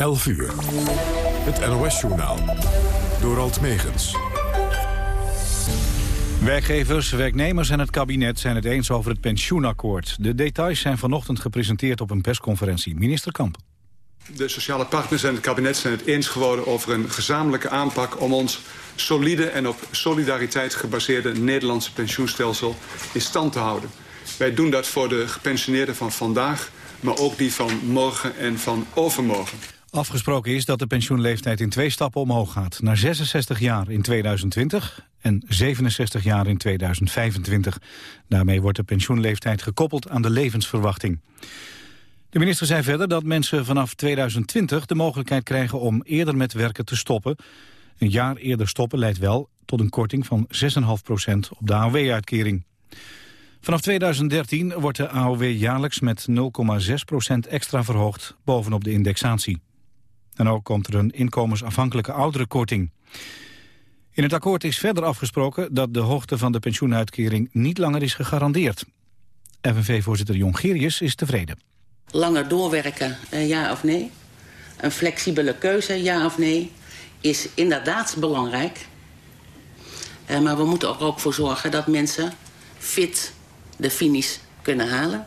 11 uur. Het NOS-journaal. Door Alt Megens. Werkgevers, werknemers en het kabinet zijn het eens over het pensioenakkoord. De details zijn vanochtend gepresenteerd op een persconferentie. Minister Kamp. De sociale partners en het kabinet zijn het eens geworden over een gezamenlijke aanpak om ons solide en op solidariteit gebaseerde Nederlandse pensioenstelsel in stand te houden. Wij doen dat voor de gepensioneerden van vandaag, maar ook die van morgen en van overmorgen. Afgesproken is dat de pensioenleeftijd in twee stappen omhoog gaat. Naar 66 jaar in 2020 en 67 jaar in 2025. Daarmee wordt de pensioenleeftijd gekoppeld aan de levensverwachting. De minister zei verder dat mensen vanaf 2020 de mogelijkheid krijgen om eerder met werken te stoppen. Een jaar eerder stoppen leidt wel tot een korting van 6,5% op de AOW-uitkering. Vanaf 2013 wordt de AOW jaarlijks met 0,6% extra verhoogd bovenop de indexatie. En ook komt er een inkomensafhankelijke ouderenkorting. In het akkoord is verder afgesproken dat de hoogte van de pensioenuitkering niet langer is gegarandeerd. FNV-voorzitter Jongerius is tevreden. Langer doorwerken, eh, ja of nee? Een flexibele keuze, ja of nee? Is inderdaad belangrijk. Eh, maar we moeten er ook voor zorgen dat mensen fit de finish kunnen halen.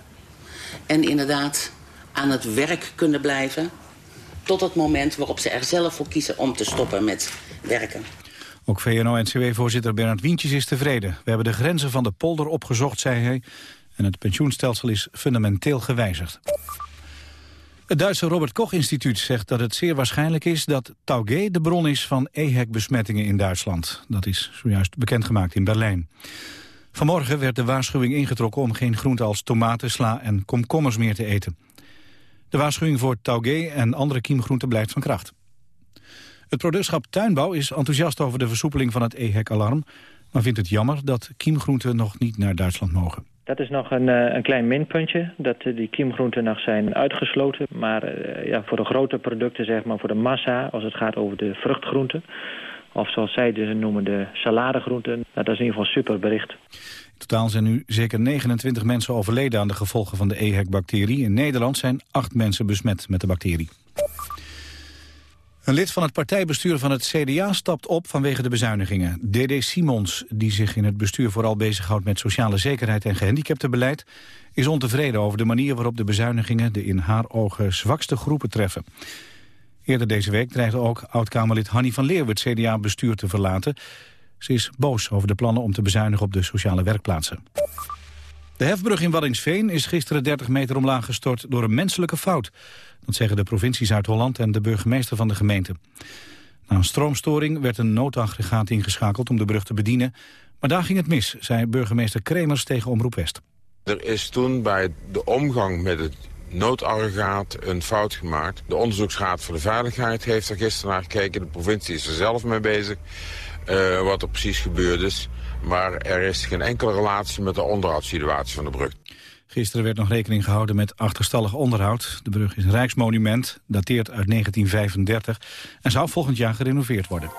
En inderdaad aan het werk kunnen blijven tot het moment waarop ze er zelf voor kiezen om te stoppen met werken. Ook VNO-NCW-voorzitter Bernard Wientjes is tevreden. We hebben de grenzen van de polder opgezocht, zei hij. En het pensioenstelsel is fundamenteel gewijzigd. Het Duitse Robert Koch-instituut zegt dat het zeer waarschijnlijk is... dat Taugé de bron is van EHEC-besmettingen in Duitsland. Dat is zojuist bekendgemaakt in Berlijn. Vanmorgen werd de waarschuwing ingetrokken om geen groenten als tomaten, sla en komkommers meer te eten. De waarschuwing voor taugé en andere kiemgroenten blijft van kracht. Het productschap Tuinbouw is enthousiast over de versoepeling van het EHEC-alarm... maar vindt het jammer dat kiemgroenten nog niet naar Duitsland mogen. Dat is nog een, eh, een klein minpuntje, dat die kiemgroenten nog zijn uitgesloten. Maar uh, ja, voor de grote producten, zeg maar, voor de massa, als het gaat over de vruchtgroenten... of zoals zij dus noemen, de saladegroenten, dat is in ieder geval super bericht. In totaal zijn nu zeker 29 mensen overleden aan de gevolgen van de EHEC-bacterie. In Nederland zijn acht mensen besmet met de bacterie. Een lid van het partijbestuur van het CDA stapt op vanwege de bezuinigingen. D.D. Simons, die zich in het bestuur vooral bezighoudt met sociale zekerheid en gehandicaptenbeleid, is ontevreden over de manier waarop de bezuinigingen de in haar ogen zwakste groepen treffen. Eerder deze week dreigde ook oud-Kamerlid Hanny van Leeuwen het CDA-bestuur te verlaten. Ze is boos over de plannen om te bezuinigen op de sociale werkplaatsen. De hefbrug in Waddingsveen is gisteren 30 meter omlaag gestort door een menselijke fout. Dat zeggen de provincie Zuid-Holland en de burgemeester van de gemeente. Na een stroomstoring werd een noodaggregaat ingeschakeld om de brug te bedienen. Maar daar ging het mis, zei burgemeester Kremers tegen Omroep West. Er is toen bij de omgang met het noodaggregaat een fout gemaakt. De onderzoeksraad voor de veiligheid heeft er gisteren naar gekeken. De provincie is er zelf mee bezig. Uh, wat er precies gebeurd is. Maar er is geen enkele relatie met de onderhoudssituatie van de brug. Gisteren werd nog rekening gehouden met achterstallig onderhoud. De brug is een rijksmonument, dateert uit 1935... en zou volgend jaar gerenoveerd worden.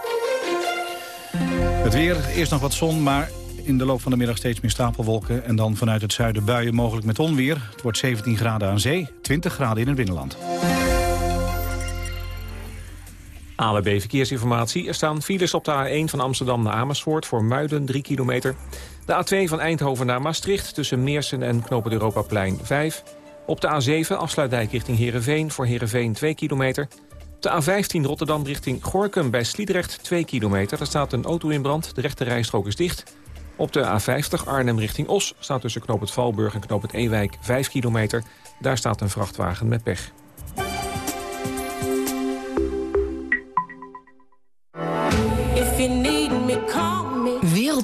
Het weer, eerst nog wat zon, maar in de loop van de middag steeds meer stapelwolken... en dan vanuit het zuiden buien mogelijk met onweer. Het wordt 17 graden aan zee, 20 graden in het binnenland. ALB Verkeersinformatie. Er staan files op de A1 van Amsterdam naar Amersfoort... voor Muiden 3 kilometer. De A2 van Eindhoven naar Maastricht tussen Meersen en Knopen Europaplein 5. Op de A7 afsluitdijk richting Heerenveen voor Heerenveen 2 kilometer. De A15 Rotterdam richting Gorkum bij Sliedrecht 2 kilometer. Daar staat een auto in brand, de rechte rijstrook is dicht. Op de A50 Arnhem richting Os staat tussen Knoop Valburg en Knoop het Ewijk 5 kilometer. Daar staat een vrachtwagen met pech.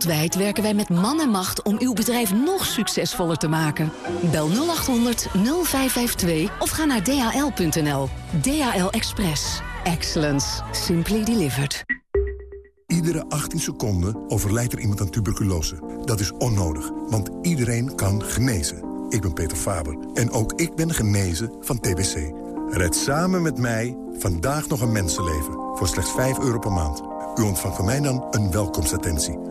Wereldwijd werken wij met man en macht om uw bedrijf nog succesvoller te maken. Bel 0800 0552 of ga naar dhl.nl. DHL Express. Excellence. Simply delivered. Iedere 18 seconden overlijdt er iemand aan tuberculose. Dat is onnodig, want iedereen kan genezen. Ik ben Peter Faber en ook ik ben genezen van TBC. Red samen met mij vandaag nog een mensenleven voor slechts 5 euro per maand. U ontvangt van mij dan een welkomstattentie.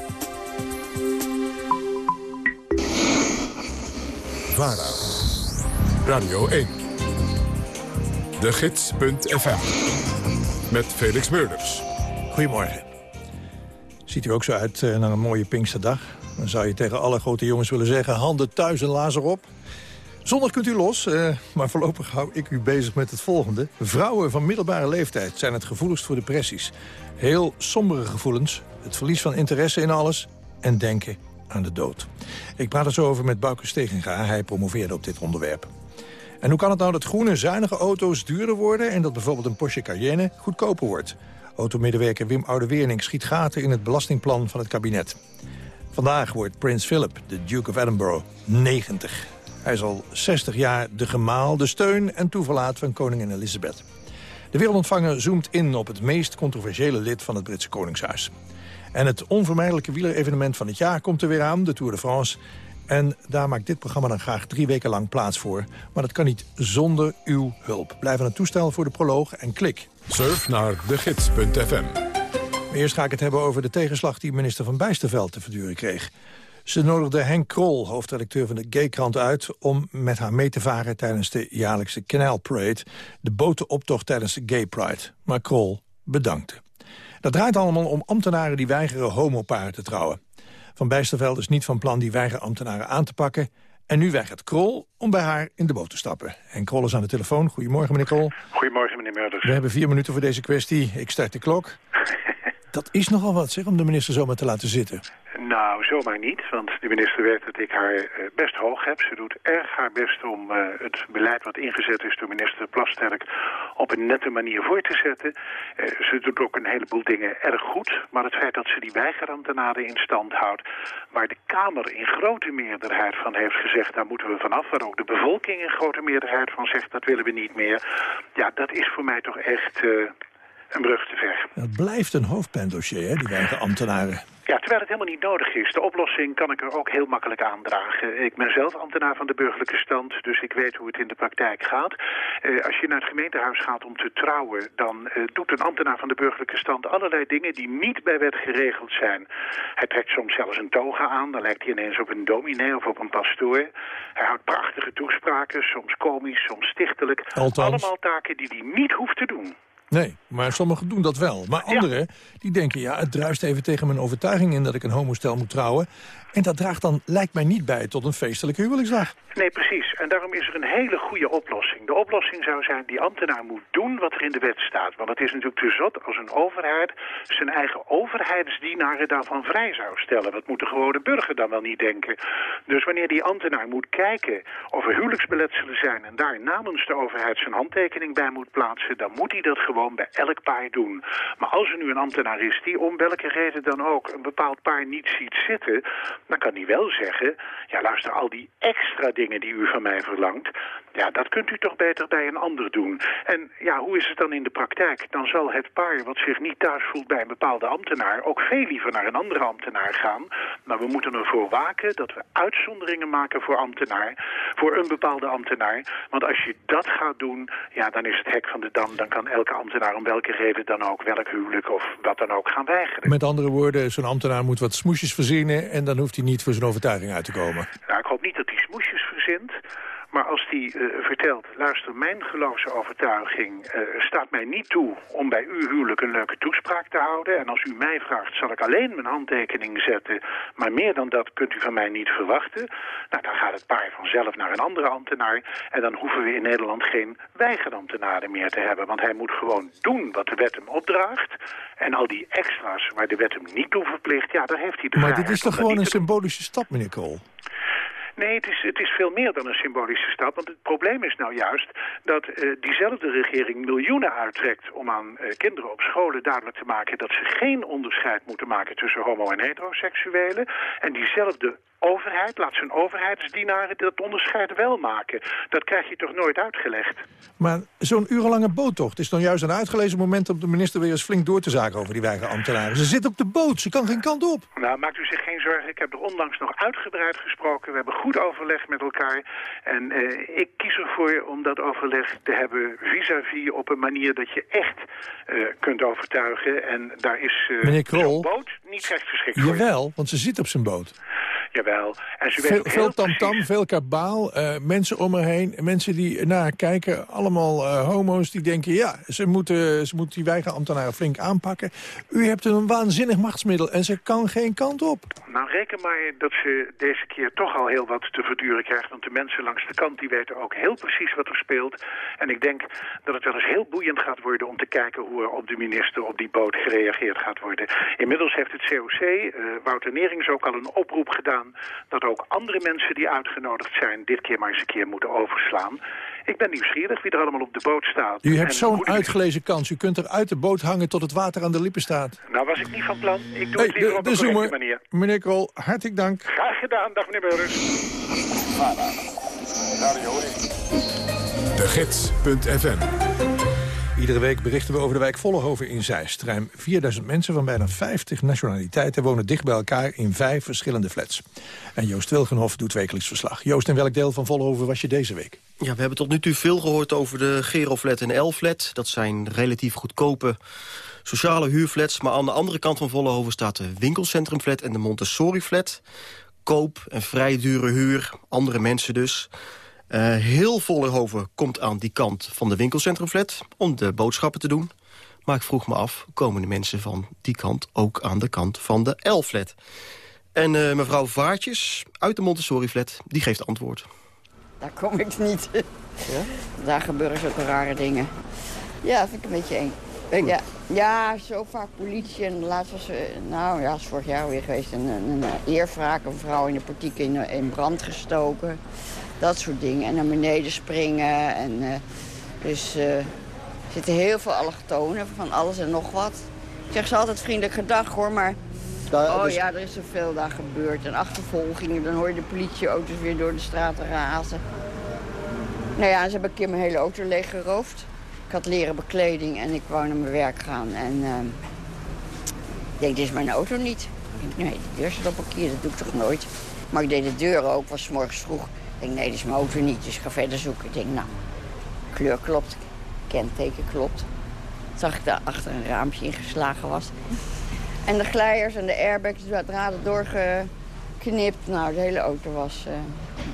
Radio 1. De Gids.fm. Met Felix Meurders. Goedemorgen. Ziet u ook zo uit uh, naar een mooie Pinksterdag? Dan zou je tegen alle grote jongens willen zeggen... handen thuis en lazer op. Zondag kunt u los, uh, maar voorlopig hou ik u bezig met het volgende. Vrouwen van middelbare leeftijd zijn het gevoeligst voor depressies. Heel sombere gevoelens, het verlies van interesse in alles... en denken aan de dood. Ik praat er zo over met Bouke Stegenga. Hij promoveerde op dit onderwerp. En hoe kan het nou dat groene, zuinige auto's duurder worden... en dat bijvoorbeeld een Porsche Cayenne goedkoper wordt? Automedewerker Wim Oudeweerning schiet gaten in het belastingplan van het kabinet. Vandaag wordt Prins Philip, de Duke of Edinburgh, 90. Hij is al 60 jaar de gemaal, de steun en toeverlaat van koningin Elizabeth. De wereldontvanger zoomt in op het meest controversiële lid van het Britse Koningshuis. En het onvermijdelijke wielerevenement van het jaar komt er weer aan, de Tour de France. En daar maakt dit programma dan graag drie weken lang plaats voor. Maar dat kan niet zonder uw hulp. Blijf aan het toestel voor de proloog en klik. Surf naar degids.fm. Eerst ga ik het hebben over de tegenslag die minister Van Bijsterveld te verduren kreeg. Ze nodigde Henk Krol, hoofdredacteur van de Gaykrant, uit... om met haar mee te varen tijdens de jaarlijkse Canal Parade... de botenoptocht tijdens de Gay Pride. Maar Krol bedankte. Dat draait allemaal om ambtenaren die weigeren homoparen te trouwen. Van Bijsterveld is niet van plan die weigerambtenaren aan te pakken... En nu weigert Krol om bij haar in de boot te stappen. En Krol is aan de telefoon. Goedemorgen, meneer Krol. Goedemorgen, meneer Meurders. We hebben vier minuten voor deze kwestie. Ik start de klok. Dat is nogal wat, zeg, om de minister zomaar te laten zitten. Nou, zomaar niet, want de minister weet dat ik haar eh, best hoog heb. Ze doet erg haar best om uh, het beleid wat ingezet is door minister Plasterk op een nette manier voor te zetten. Uh, ze doet ook een heleboel dingen erg goed, maar het feit dat ze die weigerambtenaren in stand houdt, waar de Kamer in grote meerderheid van heeft gezegd, daar moeten we vanaf, waar ook de bevolking in grote meerderheid van zegt, dat willen we niet meer. Ja, dat is voor mij toch echt een brug te ver. Het blijft een hoofdpijndossier, hè, die weigerambtenaren. Ja, terwijl het helemaal niet nodig is. De oplossing kan ik er ook heel makkelijk aandragen. Ik ben zelf ambtenaar van de burgerlijke stand, dus ik weet hoe het in de praktijk gaat. Eh, als je naar het gemeentehuis gaat om te trouwen, dan eh, doet een ambtenaar van de burgerlijke stand allerlei dingen die niet bij wet geregeld zijn. Hij trekt soms zelfs een toga aan, dan lijkt hij ineens op een dominee of op een pastoor. Hij houdt prachtige toespraken, soms komisch, soms stichtelijk. Althans. Allemaal taken die hij niet hoeft te doen. Nee, maar sommigen doen dat wel. Maar anderen die denken, ja, het druist even tegen mijn overtuiging in... dat ik een homostel moet trouwen. En dat draagt dan, lijkt mij niet bij, tot een feestelijke huwelijksdag. Nee, precies. En daarom is er een hele goede oplossing. De oplossing zou zijn, die ambtenaar moet doen wat er in de wet staat. Want het is natuurlijk te zot als een overheid zijn eigen overheidsdienaren daarvan vrij zou stellen. Wat moet de gewone burger dan wel niet denken? Dus wanneer die ambtenaar moet kijken of er huwelijksbeletselen zijn... en daar namens de overheid zijn handtekening bij moet plaatsen... dan moet hij dat gewoon bij elk paar doen. Maar als er nu een ambtenaar is die om welke reden dan ook... een bepaald paar niet ziet zitten dan kan hij wel zeggen... ja, luister, al die extra dingen die u van mij verlangt... ja, dat kunt u toch beter bij een ander doen. En ja, hoe is het dan in de praktijk? Dan zal het paar wat zich niet thuis voelt bij een bepaalde ambtenaar... ook veel liever naar een andere ambtenaar gaan. Maar we moeten ervoor waken dat we uitzonderingen maken voor ambtenaar... voor een bepaalde ambtenaar. Want als je dat gaat doen, ja, dan is het hek van de dam. Dan kan elke ambtenaar om welke reden dan ook... welk huwelijk of wat dan ook gaan weigeren. Met andere woorden, zo'n ambtenaar moet wat smoesjes verzinnen... en dan hoeft hij niet voor zijn overtuiging uit te komen. Nou, ik hoop niet dat hij smoesjes verzint. Maar als die uh, vertelt, luister, mijn geloofsovertuiging uh, staat mij niet toe om bij uw huwelijk een leuke toespraak te houden. En als u mij vraagt, zal ik alleen mijn handtekening zetten. Maar meer dan dat kunt u van mij niet verwachten. Nou, dan gaat het paar vanzelf naar een andere ambtenaar. En dan hoeven we in Nederland geen weigerambtenaren meer te hebben. Want hij moet gewoon doen wat de wet hem opdraagt. En al die extra's waar de wet hem niet toe verplicht, ja, daar heeft hij de Maar dit is toch gewoon een symbolische stap, meneer Kool? Nee, het is, het is veel meer dan een symbolische stap. Want het probleem is nou juist dat uh, diezelfde regering miljoenen uittrekt... om aan uh, kinderen op scholen duidelijk te maken... dat ze geen onderscheid moeten maken tussen homo- en heteroseksuelen. En diezelfde overheid, laat zijn overheidsdienaren dat onderscheid wel maken. Dat krijg je toch nooit uitgelegd? Maar zo'n urenlange boottocht is dan juist een uitgelezen moment... om de minister weer eens flink door te zaken over die weigerambtenaren. Ze zit op de boot, ze kan geen kant op. Nou, maakt u zich geen zorgen. Ik heb er onlangs nog uitgebreid gesproken. We hebben goed overleg met elkaar. En eh, ik kies ervoor om dat overleg te hebben vis-à-vis op een manier dat je echt eh, kunt overtuigen. En daar is uh, Meneer Krol, boot niet echt geschikt voor. Jawel, want ze zit op zijn boot. Jawel. En ze Veel, tamtam, precies- veel kabaal, eh, mensen om haar heen. Mensen die naar kijken, allemaal eh, homo's die denken... ja, ze moeten, ze moeten die weigerambtenaren flink aanpakken. U hebt een waanzinnig machtsmiddel en ze kan geen kant op. Nou, reken maar dat ze deze keer toch al heel wat te verduren krijgt. Want de mensen langs de kant die weten ook heel precies wat er speelt. En ik denk dat het wel eens heel boeiend gaat worden om te kijken hoe er op de minister op die boot gereageerd gaat worden. Inmiddels heeft het COC, eh, Wouter Nerings ook al een oproep gedaan dat ook andere mensen die uitgenodigd zijn dit keer maar eens een keer moeten overslaan. Ik ben nieuwsgierig wie er allemaal op de boot staat. U hebt zo'n uitgelezen kans. U kunt er uit de boot hangen tot het water aan de lippen staat. Nou was ik niet van plan. Ik doe Hey, het liever de, op de zoemer. manier. Meneer Krol, hartelijk dank. Graag gedaan. Dag meneer Burgers. De Gids.fm Iedere week berichten we over de wijk Vollenhoven in Zeist. Ruim 4000 mensen van bijna 50 nationaliteiten wonen dicht bij elkaar in vijf verschillende flats. En Joost Wilgenhoff doet wekelijks verslag. Joost, in welk deel van Vollenhoven was je deze week? Ja, we hebben tot nu toe veel gehoord over de Geroflat en L-flat. Dat zijn relatief goedkope sociale huurflats. Maar aan de andere kant van Vollenhoven staat de winkelcentrumflat en de Montessori-flat. Koop en vrij dure huur, andere mensen dus. Eh, heel Vollenhoven komt aan die kant van de winkelcentrumflat om de boodschappen te doen. Maar ik vroeg me af, komen de mensen van die kant ook aan de kant van de L-flat? En eh, mevrouw Vaartjes uit de Montessori-flat, die geeft antwoord. Daar kom ik niet. Daar gebeuren zulke rare dingen. Ja, dat vind ik een beetje eng. Eng? Ja, ja, zo vaak politie. En laatst was, eh, nou ja, is vorig jaar weer geweest, een, een, een eerwraak. Een vrouw in de portiek in, in brand gestoken. Dat soort dingen. En naar beneden springen. En, eh, dus eh, er zitten heel veel allochtonen van alles en nog wat. Ik zeg ze altijd vriendelijk gedag hoor, maar... Ja, oh dus- ja, er is zoveel daar gebeurd. En achtervolgingen, dan hoor je de politieauto's weer door de straten razen. Nou ja, ze hebben een keer mijn hele auto leeggeroofd. Ik had leren bekleding en ik wou naar mijn werk gaan. En ehm, ik denk, dit is mijn auto niet. Ik denk, nee, de deur zit op een kier, dat doe ik toch nooit. Maar ik deed de deur ook, was 's morgens vroeg. Ik denk, nee, dit is mijn auto niet, dus ik ga verder zoeken. Ik denk, nou, kleur klopt, kenteken klopt. Zag ik daar achter een raampje ingeslagen was. En de glijers en de airbags, de draden doorgeknipt. Nou, de hele auto was... eh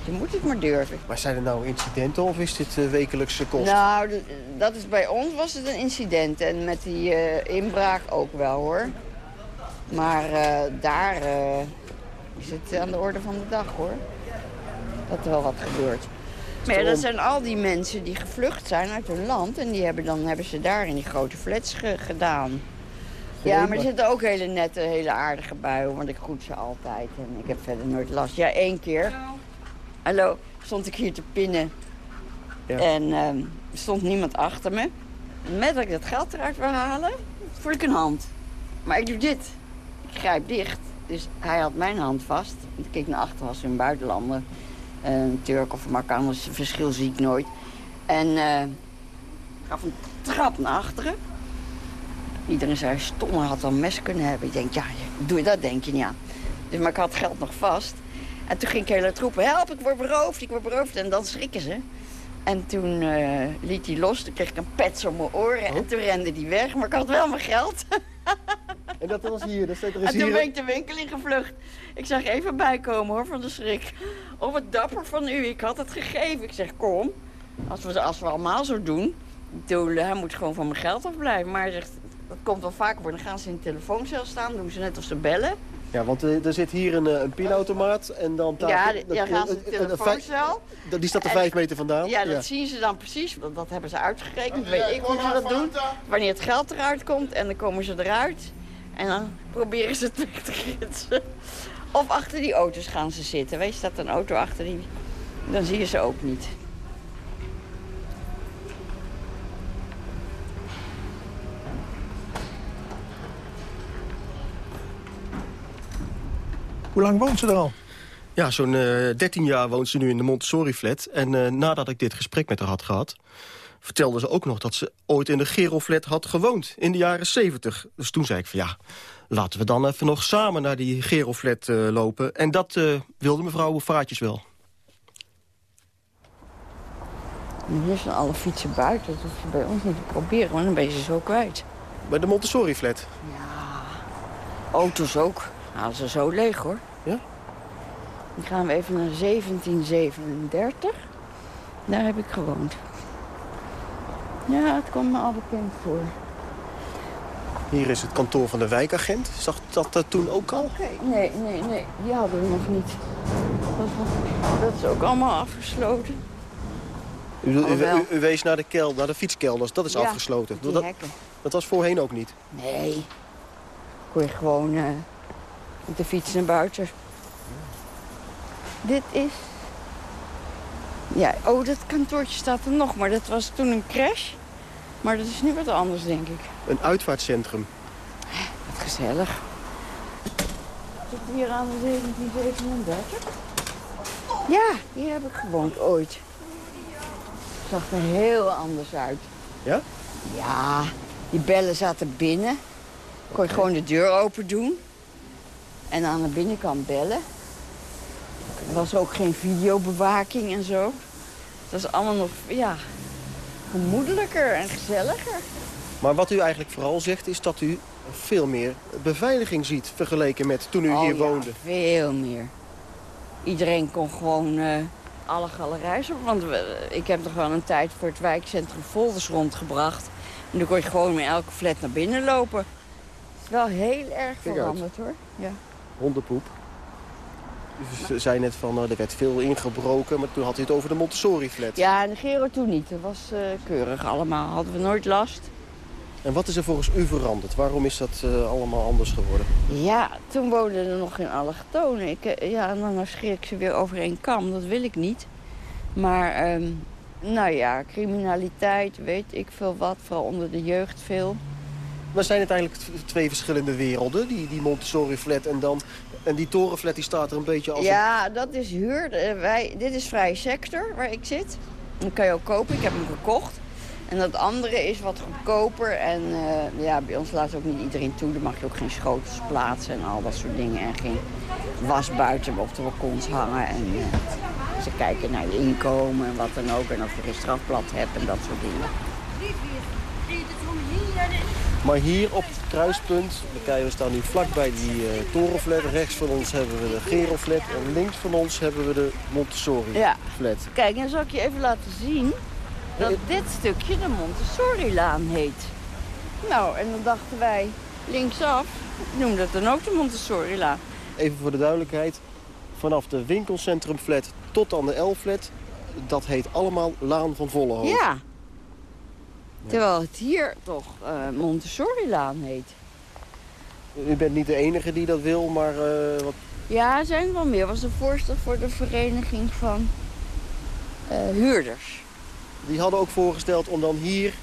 je moet het maar durven. Maar zijn er nou incidenten of is dit uh, wekelijkse kost? Nou, dat is bij ons was het een incident. En met die eh, inbraak ook wel, hoor. Maar eh, daar eh, is het aan de orde van de dag, hoor. Dat er wel wat gebeurt. Maar ja, dat zijn al die mensen die gevlucht zijn uit hun land. En die hebben, dan hebben ze daar in die grote flats ge- gedaan. Ja, maar er zitten ook hele nette, hele aardige buien. Want ik groet ze altijd. En ik heb verder nooit last. Ja, één keer. Hallo, stond ik hier te pinnen. Ja. En ehm, er stond niemand achter me. Met dat ik dat geld eruit wil halen, voel ik een hand. Maar ik doe dit. Ik grijp dicht. Dus hij had mijn hand vast. Ik keek naar achter, was een buitenlander. Een Turk of een het verschil zie ik nooit. En eh gaf een trap naar achteren. Iedereen zei, stom, hij had een mes kunnen hebben. Ik denk, ja, doe je dat, denk je niet aan. Dus, maar ik had geld nog vast. En toen ging ik hele troepen, help, ik word beroofd, ik word beroofd. En dan schrikken ze. En toen eh, liet hij los, toen kreeg ik een pets op mijn oren. En toen rende hij weg, maar ik had wel mijn geld. En dat was hier, dat staat er En is toen hier... ben ik de winkel in gevlucht. Ik zag even bijkomen hoor, van de schrik. Oh, wat dapper van u, ik had het gegeven. Ik zeg, kom, als we, als we allemaal zo doen. Toen, hij moet gewoon van mijn geld afblijven. Maar hij zegt, dat komt wel vaker voor. Dan gaan ze in de telefooncel staan, doen ze net of ze bellen. Ja, want eh, er zit hier een, eh, een pinautomaat en dan... daar- Ja, dat- ja, gaan ze de telefooncel. Die staat er En- vijf meter vandaan. Ja, dat zien ze dan precies. Dat, dat hebben ze uitgerekend. Weet ik hoe ze dat doen. Wanneer het geld eruit komt en dan komen ze eruit. En dan proberen ze het weg te gidsen. Of achter die auto's gaan ze zitten. Weet je, staat een auto achter die... Dan zie je ze ook niet. Hoe lang woont ze er al? Ja, zo'n 13 jaar woont ze nu in de Montessori-flat. En nadat ik dit gesprek met haar had gehad... vertelde ze ook nog dat ze ooit in de Geroflat had gewoond. In de jaren 70. Dus toen zei ik van ja, laten we dan even nog samen naar die Geroflat lopen. En dat wilde mevrouw Vaatjes wel. hier zijn alle fietsen buiten. Dat hoef je bij ons niet te proberen, want dan ben je ze zo kwijt. Bij de Montessori-flat? Ja, auto's ook. Halen ze zo leeg, hoor. Ja? Dan gaan we even naar 1737. Daar heb ik gewoond. Ja, het komt me al bekend voor. Hier is het kantoor van de wijkagent. Zag dat er toen ook al? Nee, nee, nee. Die hadden we nog niet. Dat, dat is ook allemaal afgesloten. U, u, u, wees naar de, kel, naar de fietskelders, dat is ja, afgesloten. Dat, hekken. dat was voorheen ook niet? Nee. Kon je gewoon uh, met de fiets naar buiten. Dit is... Ja, oh, dat kantoortje staat er nog, maar dat was toen een crash. Maar dat is nu wat anders, denk ik. Een uitvaartcentrum. Wat gezellig. Zit hier aan de 1737? Ja, hier heb ik gewoond ooit zag er heel anders uit. Ja? Ja, die bellen zaten binnen. Kon je gewoon de deur open doen. En aan de binnenkant bellen. Er was ook geen videobewaking en zo. Het was allemaal nog, ja, gemoedelijker en gezelliger. Maar wat u eigenlijk vooral zegt is dat u veel meer beveiliging ziet... vergeleken met toen u oh, hier ja, woonde. veel meer. Iedereen kon gewoon uh, alle galerijs op. Want we, ik heb toch wel een tijd voor het wijkcentrum Volders rondgebracht. En dan kon je gewoon met elke flat naar binnen lopen. Het is wel heel erg veranderd hoor. Ja. Hondenpoep. U zei net van, uh, er werd veel ingebroken, maar toen had hij het over de Montessori-flat. Ja, en Gero toen niet. Dat was uh, keurig allemaal. Hadden we nooit last. En wat is er volgens u veranderd? Waarom is dat uh, allemaal anders geworden? Ja, toen woonden er nog geen allochtonen. Ik, ja, en dan scheer ik ze weer over één kam. Dat wil ik niet. Maar, um, nou ja, criminaliteit, weet ik veel wat. Vooral onder de jeugd veel. Maar zijn het eigenlijk twee verschillende werelden? Die, die Montessori-flat en dan... En die torenflat die staat er een beetje als... Ja, een... dat is huur. Wij, dit is vrije sector waar ik zit. Dat kan je ook kopen. Ik heb hem gekocht. En dat andere is wat goedkoper. En uh, ja, bij ons laat ook niet iedereen toe. Dan mag je ook geen schotels plaatsen en al dat soort dingen. En geen was buiten op de balkons hangen. En uh, ze kijken naar je inkomen en wat dan ook. En of je geen strafblad hebt en dat soort dingen. Maar hier op het kruispunt, we staan nu vlakbij die uh, torenflat. Rechts van ons hebben we de Geroflat en links van ons hebben we de Montessori-flat. Ja. Kijk, en zal ik je even laten zien dat dit stukje de Montessori-laan heet. Nou, en dan dachten wij linksaf, noemde het dan ook de Montessori-laan. Even voor de duidelijkheid, vanaf de winkelcentrumflat tot aan de L-flat... dat heet allemaal Laan van Vollenhoven. Ja. Terwijl het hier toch uh, Montessori-laan heet. U bent niet de enige die dat wil, maar... Uh, wat... Ja, er zijn wel meer. was de voorstel voor de vereniging van uh, huurders. Die hadden ook voorgesteld om dan hier...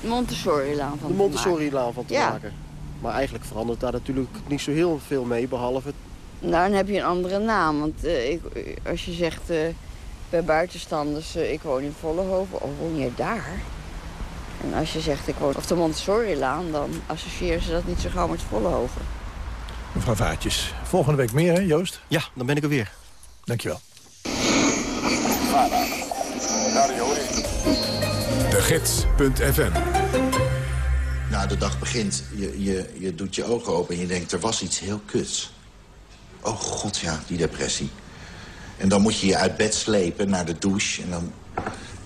Montessori-laan van de Montessori-laan van te ja. maken. Maar eigenlijk verandert daar natuurlijk niet zo heel veel mee, behalve... Nou, dan heb je een andere naam. Want uh, ik, als je zegt bij buitenstanders, ik woon in Vollenhoven, of woon je daar? En als je zegt, ik woon op de Montessori-laan, dan associëren ze dat niet zo gauw met Vollenhoven. Mevrouw Vaatjes, volgende week meer, hè, Joost? Ja, dan ben ik er weer. Dankjewel. De Gids.fm Nou, de dag begint, je, je, je doet je ogen open en je denkt, er was iets heel kuts. Oh god, ja, die depressie. En dan moet je je uit bed slepen naar de douche... en dan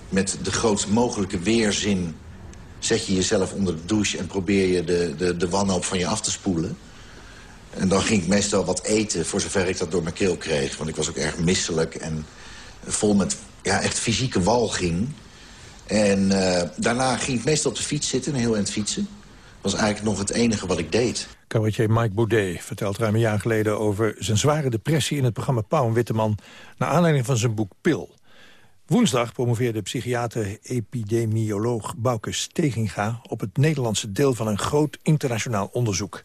met de grootst mogelijke weerzin zet je jezelf onder de douche... en probeer je de, de, de wanhoop van je af te spoelen. En dan ging ik meestal wat eten, voor zover ik dat door mijn keel kreeg. Want ik was ook erg misselijk en vol met ja, echt fysieke walging. En uh, daarna ging ik meestal op de fiets zitten, een heel eind fietsen. Dat was eigenlijk nog het enige wat ik deed. Cabaretier Mike Baudet vertelt ruim een jaar geleden over zijn zware depressie in het programma Pauw en Witteman... naar aanleiding van zijn boek Pil. Woensdag promoveerde psychiater-epidemioloog Bouke Steginga... op het Nederlandse deel van een groot internationaal onderzoek.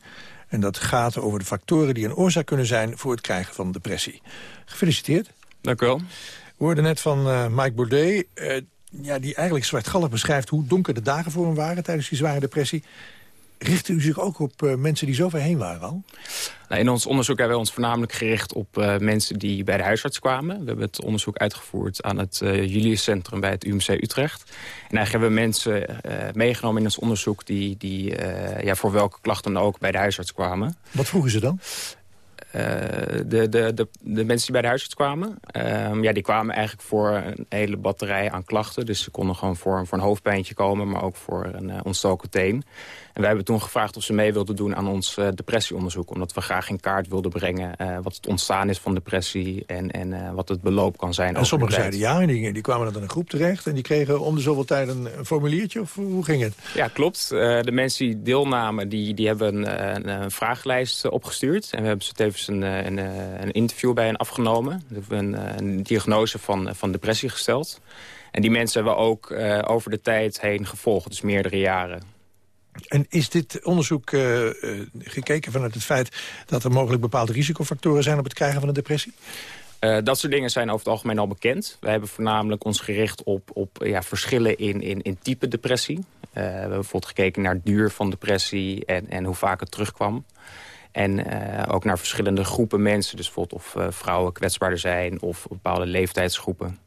En dat gaat over de factoren die een oorzaak kunnen zijn... voor het krijgen van depressie. Gefeliciteerd. Dank u wel. We hoorden net van uh, Mike Baudet... Uh, ja, die eigenlijk zwartgallig beschrijft hoe donker de dagen voor hem waren... tijdens die zware depressie. Richt u zich ook op uh, mensen die zo ver heen waren al? Nou, in ons onderzoek hebben we ons voornamelijk gericht op uh, mensen die bij de huisarts kwamen. We hebben het onderzoek uitgevoerd aan het uh, Julius Centrum bij het UMC Utrecht. En eigenlijk hebben we mensen meegenomen in ons onderzoek... die, die ja, voor welke klachten dan ook bij de huisarts kwamen. Wat vroegen ze dan? de, de, de, de, mensen die bij de huisarts kwamen, um, ja, die kwamen eigenlijk voor een hele batterij aan klachten. Dus ze konden gewoon voor, voor een hoofdpijntje komen, maar ook voor een uh, ontstoken teen. En wij hebben toen gevraagd of ze mee wilden doen aan ons uh, depressieonderzoek. Omdat we graag in kaart wilden brengen uh, wat het ontstaan is van depressie... en, en uh, wat het beloop kan zijn. En sommigen zeiden ja, en die, die kwamen dan in een groep terecht... en die kregen om de zoveel tijd een, een formuliertje, of hoe ging het? Ja, klopt. de mensen die deelnamen, die, die hebben een, een, een vragenlijst opgestuurd. En we hebben ze tevens een, een, een interview bij hen afgenomen. We hebben een, een diagnose van, van depressie gesteld. En die mensen hebben we ook over de tijd heen gevolgd, dus meerdere jaren. En is dit onderzoek uh, uh, gekeken vanuit het feit... dat er mogelijk bepaalde risicofactoren zijn op het krijgen van een depressie? Uh, dat soort dingen zijn over het algemeen al bekend. We hebben voornamelijk ons gericht op, op ja, verschillen in, in, in type depressie. we hebben bijvoorbeeld gekeken naar duur van depressie en, en hoe vaak het terugkwam. En ook naar verschillende groepen mensen. Dus bijvoorbeeld of vrouwen kwetsbaarder zijn of bepaalde leeftijdsgroepen.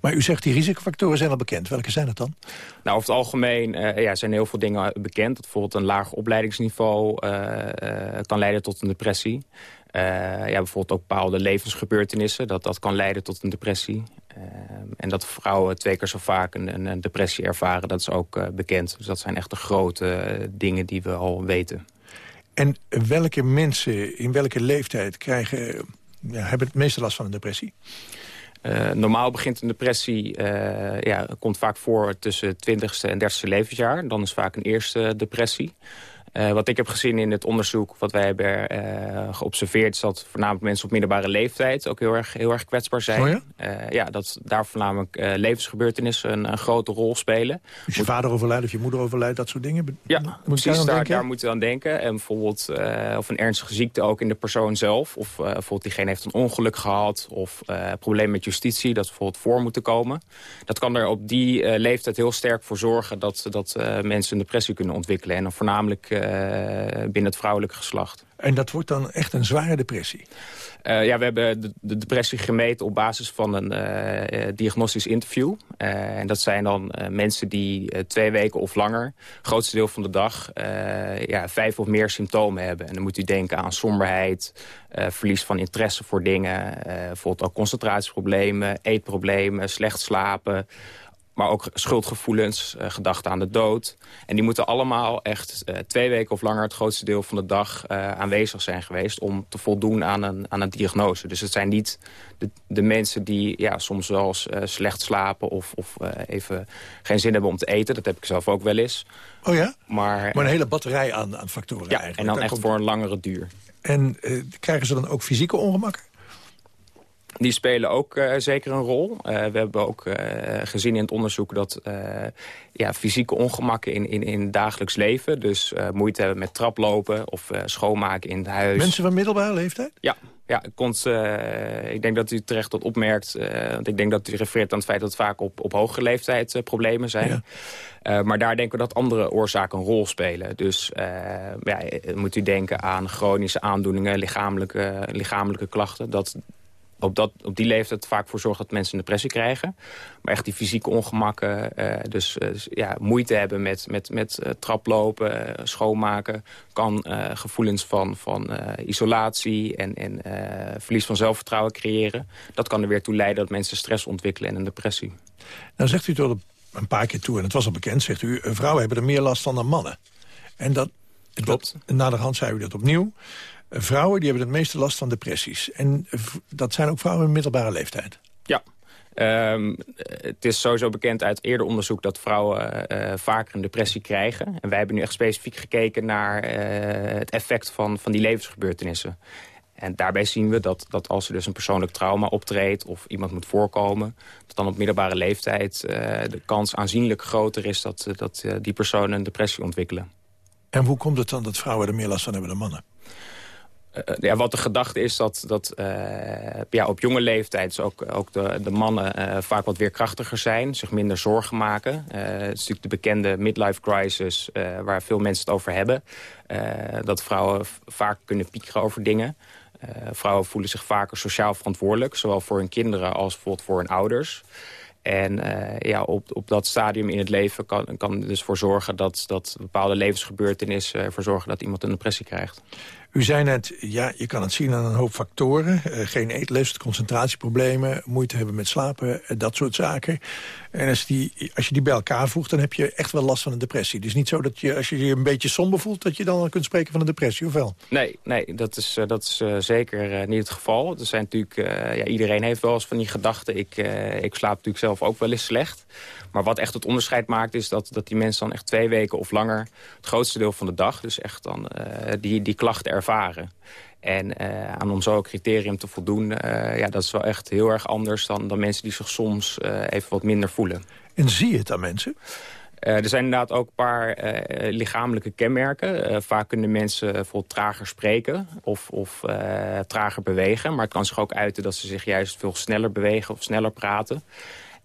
Maar u zegt die risicofactoren zijn al bekend. Welke zijn het dan? Nou, over het algemeen uh, ja, zijn heel veel dingen bekend. Dat bijvoorbeeld een laag opleidingsniveau uh, uh, kan leiden tot een depressie. ja, bijvoorbeeld ook bepaalde levensgebeurtenissen. Dat, dat kan leiden tot een depressie. en dat vrouwen twee keer zo vaak een, een depressie ervaren, dat is ook bekend. Dus dat zijn echt de grote dingen die we al weten. En welke mensen in welke leeftijd krijgen, ja, hebben het meeste last van een depressie? Uh, normaal begint een depressie, uh, ja, komt vaak voor tussen het 20ste en 30ste levensjaar. Dan is vaak een eerste depressie. Uh, wat ik heb gezien in het onderzoek wat wij hebben uh, geobserveerd... is dat voornamelijk mensen op middelbare leeftijd ook heel erg, heel erg kwetsbaar zijn. Oh ja? Uh, ja, dat daar voornamelijk levensgebeurtenissen een, een, grote rol spelen. Je vader overlijdt of je moeder overlijdt, dat soort dingen? Ja, moet precies, daar, daar moeten we aan denken. En bijvoorbeeld of een ernstige ziekte ook in de persoon zelf. Of bijvoorbeeld diegene heeft een ongeluk gehad of probleem met justitie... dat bijvoorbeeld voor moeten komen. Dat kan er op die leeftijd heel sterk voor zorgen... dat, dat mensen een depressie kunnen ontwikkelen. En dan voornamelijk eh, binnen het vrouwelijke geslacht. En dat wordt dan echt een zware depressie? Uh, ja, we hebben de, de, depressie gemeten op basis van een uh, diagnostisch interview. Uh, en dat zijn dan mensen die twee weken of langer, grootste deel van de dag, ja, vijf of meer symptomen hebben. En dan moet u denken aan somberheid, verlies van interesse voor dingen, bijvoorbeeld ook concentratieproblemen, eetproblemen, slecht slapen maar ook schuldgevoelens, uh, gedachten aan de dood. En die moeten allemaal echt uh, twee weken of langer... het grootste deel van de dag uh, aanwezig zijn geweest... om te voldoen aan een, aan een diagnose. Dus het zijn niet de, de mensen die ja, soms wel slecht slapen... of, of even geen zin hebben om te eten. Dat heb ik zelf ook wel eens. Oh ja? Maar, maar een hele batterij aan, aan factoren ja, eigenlijk. en dan echt voor een langere duur. En krijgen ze dan ook fysieke ongemakken? Die spelen ook uh, zeker een rol. Uh, we hebben ook uh, gezien in het onderzoek dat ja, fysieke ongemakken in, in, in dagelijks leven... dus moeite hebben met traplopen of schoonmaken in het huis. Mensen van middelbare leeftijd? Ja, ja, komt, ik denk dat u terecht dat opmerkt. want ik denk dat u refereert aan het feit dat het vaak op, op hogere leeftijd problemen zijn. Ja. maar daar denken we dat andere oorzaken een rol spelen. Dus ja, moet u denken aan chronische aandoeningen, lichamelijke, lichamelijke klachten. Dat op, dat, op die leeftijd vaak voor zorgt dat mensen depressie krijgen. Maar echt die fysieke ongemakken, uh, dus uh, ja, moeite hebben met, met, met uh, traplopen, schoonmaken... kan gevoelens van, van isolatie en, en verlies van zelfvertrouwen creëren. Dat kan er weer toe leiden dat mensen stress ontwikkelen en een depressie. Nou zegt u tot een paar keer toe, en het was al bekend, zegt u... vrouwen hebben er meer last van dan mannen. En dat, Klopt. Dat, na de hand zei u dat opnieuw vrouwen die hebben het meeste last van depressies. En dat zijn ook vrouwen in middelbare leeftijd. Ja. Um, het is sowieso bekend uit eerder onderzoek dat vrouwen uh, vaker een depressie krijgen. En wij hebben nu echt specifiek gekeken naar uh, het effect van, van die levensgebeurtenissen. En daarbij zien we dat, dat als er dus een persoonlijk trauma optreedt... of iemand moet voorkomen, dat dan op middelbare leeftijd... Uh, de kans aanzienlijk groter is dat, dat die personen een depressie ontwikkelen. En hoe komt het dan dat vrouwen er meer last van hebben dan mannen? Uh, ja, wat de gedachte is dat, dat uh, ja, op jonge leeftijd dus ook, ook de, de mannen vaak wat weerkrachtiger zijn. Zich minder zorgen maken. het is natuurlijk de bekende midlife crisis waar veel mensen het over hebben. dat vrouwen vaak kunnen piekeren over dingen. vrouwen voelen zich vaker sociaal verantwoordelijk. Zowel voor hun kinderen als bijvoorbeeld voor hun ouders. En ja, op, op dat stadium in het leven kan, kan dus voor zorgen dat, dat bepaalde levensgebeurtenissen ervoor zorgen dat iemand een depressie krijgt. U zei net, ja, je kan het zien aan een hoop factoren. Uh, geen eetlust, concentratieproblemen, moeite hebben met slapen, uh, dat soort zaken. En als, die, als je die bij elkaar voegt, dan heb je echt wel last van een depressie. Is niet zo dat je, als je je een beetje somber voelt... dat je dan kunt spreken van een depressie, of wel? Nee, nee dat is, uh, dat is zeker niet het geval. Er zijn natuurlijk, ja, iedereen heeft wel eens van die gedachten. Ik, ik slaap natuurlijk zelf ook wel eens slecht. Maar wat echt het onderscheid maakt is dat, dat die mensen dan echt twee weken of langer... het grootste deel van de dag, dus echt dan die, die klachten ervaren. En uh, aan om zo'n criterium te voldoen, uh, ja, dat is wel echt heel erg anders... dan, dan mensen die zich soms even wat minder voelen. En zie je het aan mensen? er zijn inderdaad ook een paar lichamelijke kenmerken. vaak kunnen mensen bijvoorbeeld trager spreken of, of trager bewegen. Maar het kan zich ook uiten dat ze zich juist veel sneller bewegen of sneller praten.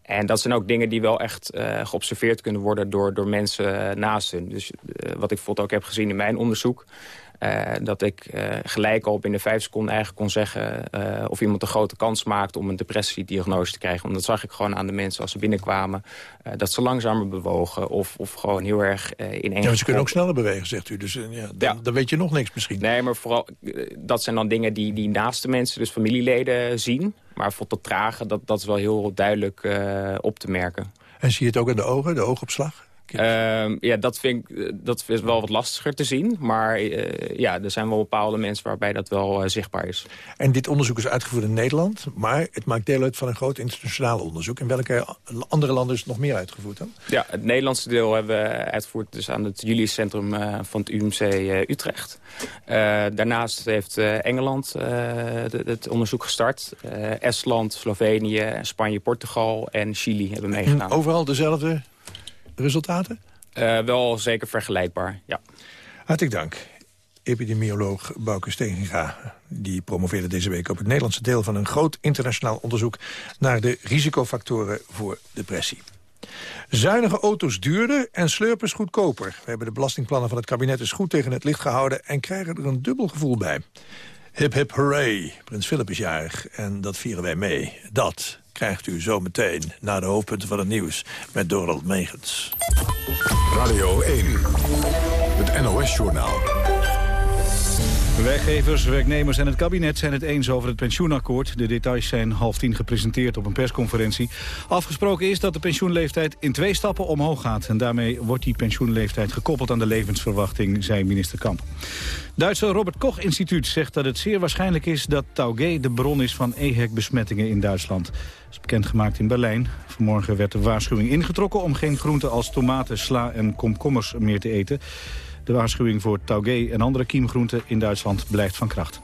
En dat zijn ook dingen die wel echt uh, geobserveerd kunnen worden door, door mensen naast hun. Dus uh, wat ik bijvoorbeeld ook heb gezien in mijn onderzoek... Uh, dat ik uh, gelijk al binnen vijf seconden eigenlijk kon zeggen... Uh, of iemand een grote kans maakt om een depressiediagnose te krijgen. Want dat zag ik gewoon aan de mensen als ze binnenkwamen. dat ze langzamer bewogen of, of gewoon heel erg in één... Ja, ze kunnen ook sneller bewegen, zegt u. Dus ja, dan, ja. dan weet je nog niks misschien. Nee, maar vooral dat zijn dan dingen die, die naast de mensen, dus familieleden, zien. Maar bijvoorbeeld dat tragen, dat, dat is wel heel duidelijk op te merken. En zie je het ook aan de ogen, de oogopslag? Uh, ja, dat, vind ik, eh, dat is wel wat lastiger te zien. Maar uh, ja, er zijn wel bepaalde mensen waarbij dat wel uh, zichtbaar is. En dit onderzoek is uitgevoerd in Nederland. Maar het maakt deel uit van een groot internationaal onderzoek. In welke andere landen is het nog meer uitgevoerd dan? Ja, het Nederlandse deel hebben we uitgevoerd dus aan het Julius Centrum van het UMC Utrecht. daarnaast heeft Engeland het onderzoek gestart. Estland, Slovenië, Spanje, Portugal en Chili hebben meegedaan. En overal dezelfde resultaten? Uh, wel zeker vergelijkbaar, ja. Hartelijk dank. Epidemioloog Bouke Steginga die promoveerde deze week op het Nederlandse deel van een groot internationaal onderzoek naar de risicofactoren voor depressie. Zuinige auto's duurder en slurpers goedkoper. We hebben de belastingplannen van het kabinet dus goed tegen het licht gehouden... en krijgen er een dubbel gevoel bij. Hip hip hooray, prins Philip is jarig en dat vieren wij mee. Dat krijgt u zo meteen na de hoofdpunten van het nieuws met Dorald Megens. Radio 1, het NOS-journaal. Werkgevers, werknemers en het kabinet zijn het eens over het pensioenakkoord. De details zijn half tien gepresenteerd op een persconferentie. Afgesproken is dat de pensioenleeftijd in twee stappen omhoog gaat. En daarmee wordt die pensioenleeftijd gekoppeld aan de levensverwachting, zei minister Kamp. Duitse Robert Koch Instituut zegt dat het zeer waarschijnlijk is... dat Taugé de bron is van EHEC-besmettingen in Duitsland. Dat is bekendgemaakt in Berlijn. Vanmorgen werd de waarschuwing ingetrokken... om geen groenten als tomaten, sla en komkommers meer te eten. De waarschuwing voor taugé en andere kiemgroenten in Duitsland blijft van kracht.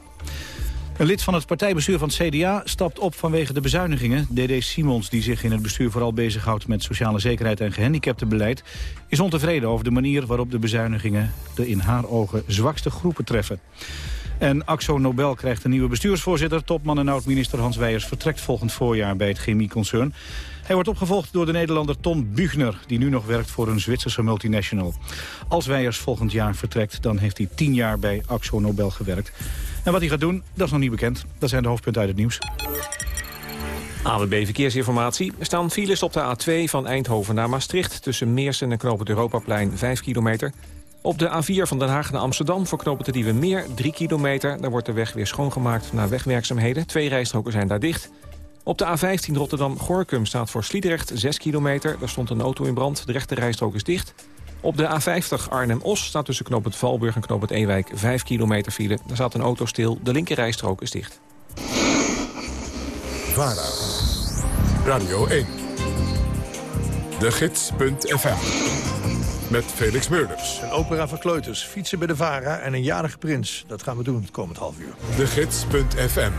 Een lid van het partijbestuur van het CDA stapt op vanwege de bezuinigingen. DD Simons, die zich in het bestuur vooral bezighoudt met sociale zekerheid en gehandicaptenbeleid, is ontevreden over de manier waarop de bezuinigingen de in haar ogen zwakste groepen treffen. En Axo Nobel krijgt een nieuwe bestuursvoorzitter. Topman en oud-minister Hans Weijers vertrekt volgend voorjaar bij het chemieconcern. Hij wordt opgevolgd door de Nederlander Ton Buchner... die nu nog werkt voor een Zwitserse multinational. Als Weijers volgend jaar vertrekt, dan heeft hij tien jaar bij Axo Nobel gewerkt. En wat hij gaat doen, dat is nog niet bekend. Dat zijn de hoofdpunten uit het nieuws. AWB Verkeersinformatie. Er staan files op de A2 van Eindhoven naar Maastricht... tussen Meersen en Knoop het Europaplein 5 kilometer. Op de A4 van Den Haag naar Amsterdam voor knopen de Meer 3 kilometer. Daar wordt de weg weer schoongemaakt na wegwerkzaamheden. Twee rijstroken zijn daar dicht. Op de A15 Rotterdam-Gorkum staat voor Sliedrecht 6 kilometer. Daar stond een auto in brand. De rechte rijstrook is dicht. Op de A50 Arnhem-Os staat tussen knoop het Valburg en knoop het Ewijk 5 kilometer file. Daar staat een auto stil. De linker rijstrook is dicht. VARA. Radio 1. De Gids.fm. Met Felix Meurders. Een opera voor kleuters, fietsen bij de VARA en een jarige prins. Dat gaan we doen het komend half uur. De Gids.fm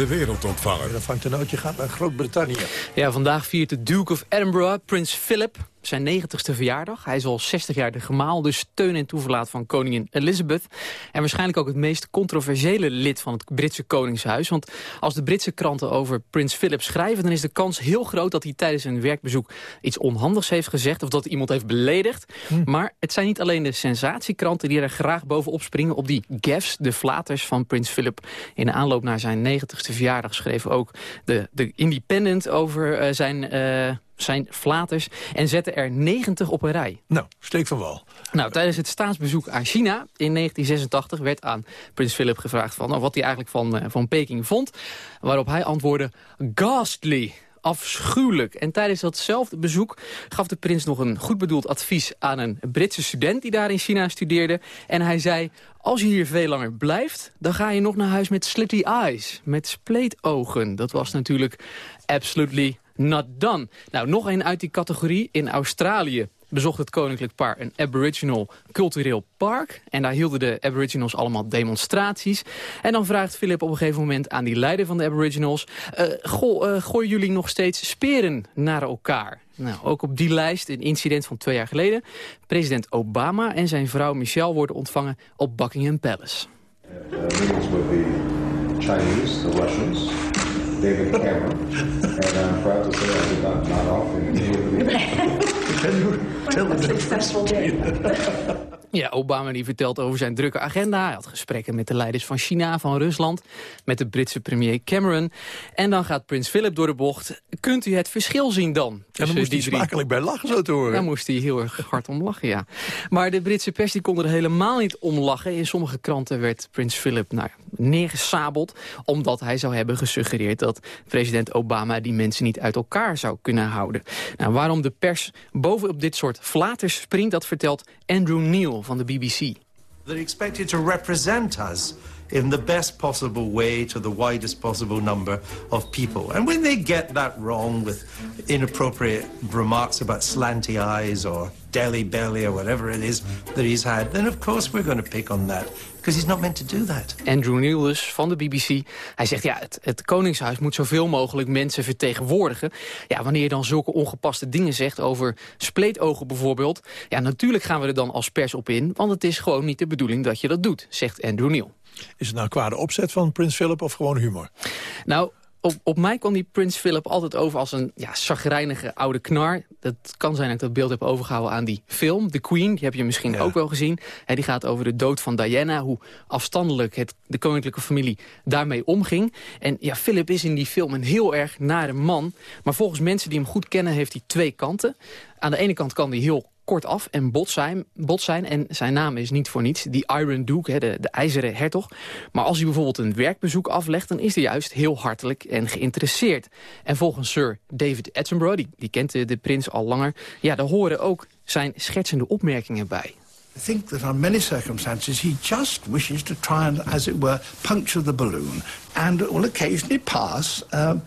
de wereldontvanger. En Frank Tenootje gaat naar Groot-Brittannië. Ja, vandaag viert de Duke of Edinburgh, prins Philip... zijn 90ste verjaardag. Hij is al 60 jaar de gemaal, dus steun en toeverlaat van koningin Elizabeth. En waarschijnlijk ook het meest controversiële lid van het Britse Koningshuis. Want als de Britse kranten over Prins Philip schrijven... dan is de kans heel groot dat hij tijdens een werkbezoek iets onhandigs heeft gezegd... of dat iemand heeft beledigd. Hm. Maar het zijn niet alleen de sensatiekranten die er graag bovenop springen... op die gaffs, de flaters van Prins Philip. In de aanloop naar zijn 90ste verjaardag schreef ook de, de Independent over uh, zijn... Uh, zijn flaters en zetten er 90 op een rij. Nou, steek van wal. Nou, tijdens het staatsbezoek aan China in 1986 werd aan prins Philip gevraagd van, nou, wat hij eigenlijk van, uh, van Peking vond. Waarop hij antwoordde, ghastly afschuwelijk. En tijdens datzelfde bezoek gaf de prins nog een goed bedoeld advies aan een Britse student die daar in China studeerde. En hij zei, als je hier veel langer blijft, dan ga je nog naar huis met slitty eyes, met spleetogen. Dat was natuurlijk absolutely not done. Nou, nog een uit die categorie. In Australië bezocht het koninklijk paar een aboriginal cultureel park. En daar hielden de aboriginals allemaal demonstraties. En dan vraagt Philip op een gegeven moment aan die leider van de aboriginals... Goh, uh, gooien jullie nog steeds speren naar elkaar? Nou, ook op die lijst een incident van twee jaar geleden. President Obama en zijn vrouw Michelle worden ontvangen op Buckingham Palace. Uh, Chinese, the Russians, David Cameron. and I'm proud to say I did not nod off in any of the successful day. Ja, Obama die vertelt over zijn drukke agenda. Hij had gesprekken met de leiders van China, van Rusland... met de Britse premier Cameron. En dan gaat prins Philip door de bocht. Kunt u het verschil zien dan? En dan moest hij smakelijk bij lachen zo te horen. Daar moest hij heel erg hard om lachen, ja. Maar de Britse pers die kon er helemaal niet om lachen. In sommige kranten werd prins Philip nou, neergesabeld... omdat hij zou hebben gesuggereerd dat president Obama... die mensen niet uit elkaar zou kunnen houden. Nou, waarom de pers bovenop dit soort flaters springt... dat vertelt Andrew Neil van de BBC. They're expected to represent us in the best possible way to the widest possible number of people. And when they get that wrong with inappropriate remarks about slanty eyes or deli belly or whatever it is that he's had, then of course we're going to pick on that. Because he's not meant to do that. Andrew Neil dus van de BBC. Hij zegt, ja, het, het, Koningshuis moet zoveel mogelijk mensen vertegenwoordigen. Ja, wanneer je dan zulke ongepaste dingen zegt over spleetogen bijvoorbeeld... ja, natuurlijk gaan we er dan als pers op in... want het is gewoon niet de bedoeling dat je dat doet, zegt Andrew Neil. Is het nou kwade opzet van Prins Philip of gewoon humor? Nou, op, op mij kwam die Prins Philip altijd over als een ja, chagrijnige oude knar. Dat kan zijn dat ik dat beeld heb overgehouden aan die film, The Queen. Die heb je misschien ook wel gezien. He, die gaat over de dood van Diana, hoe afstandelijk het, de koninklijke familie daarmee omging. En ja, Philip is in die film een heel erg nare man. Maar volgens mensen die hem goed kennen heeft hij twee kanten. Aan de ene kant kan hij heel kortaf en bot zijn, bot zijn. En zijn naam is niet voor niets, die Iron Duke, de, de ijzeren hertog. Maar als hij bijvoorbeeld een werkbezoek aflegt... dan is hij juist heel hartelijk en geïnteresseerd. En volgens Sir David Attenborough, die, die kent de, de prins al langer... ja, daar horen ook zijn schetsende opmerkingen bij. I think that on many circumstances he just wishes to try and, as it were, puncture the balloon... and will occasionally pass um,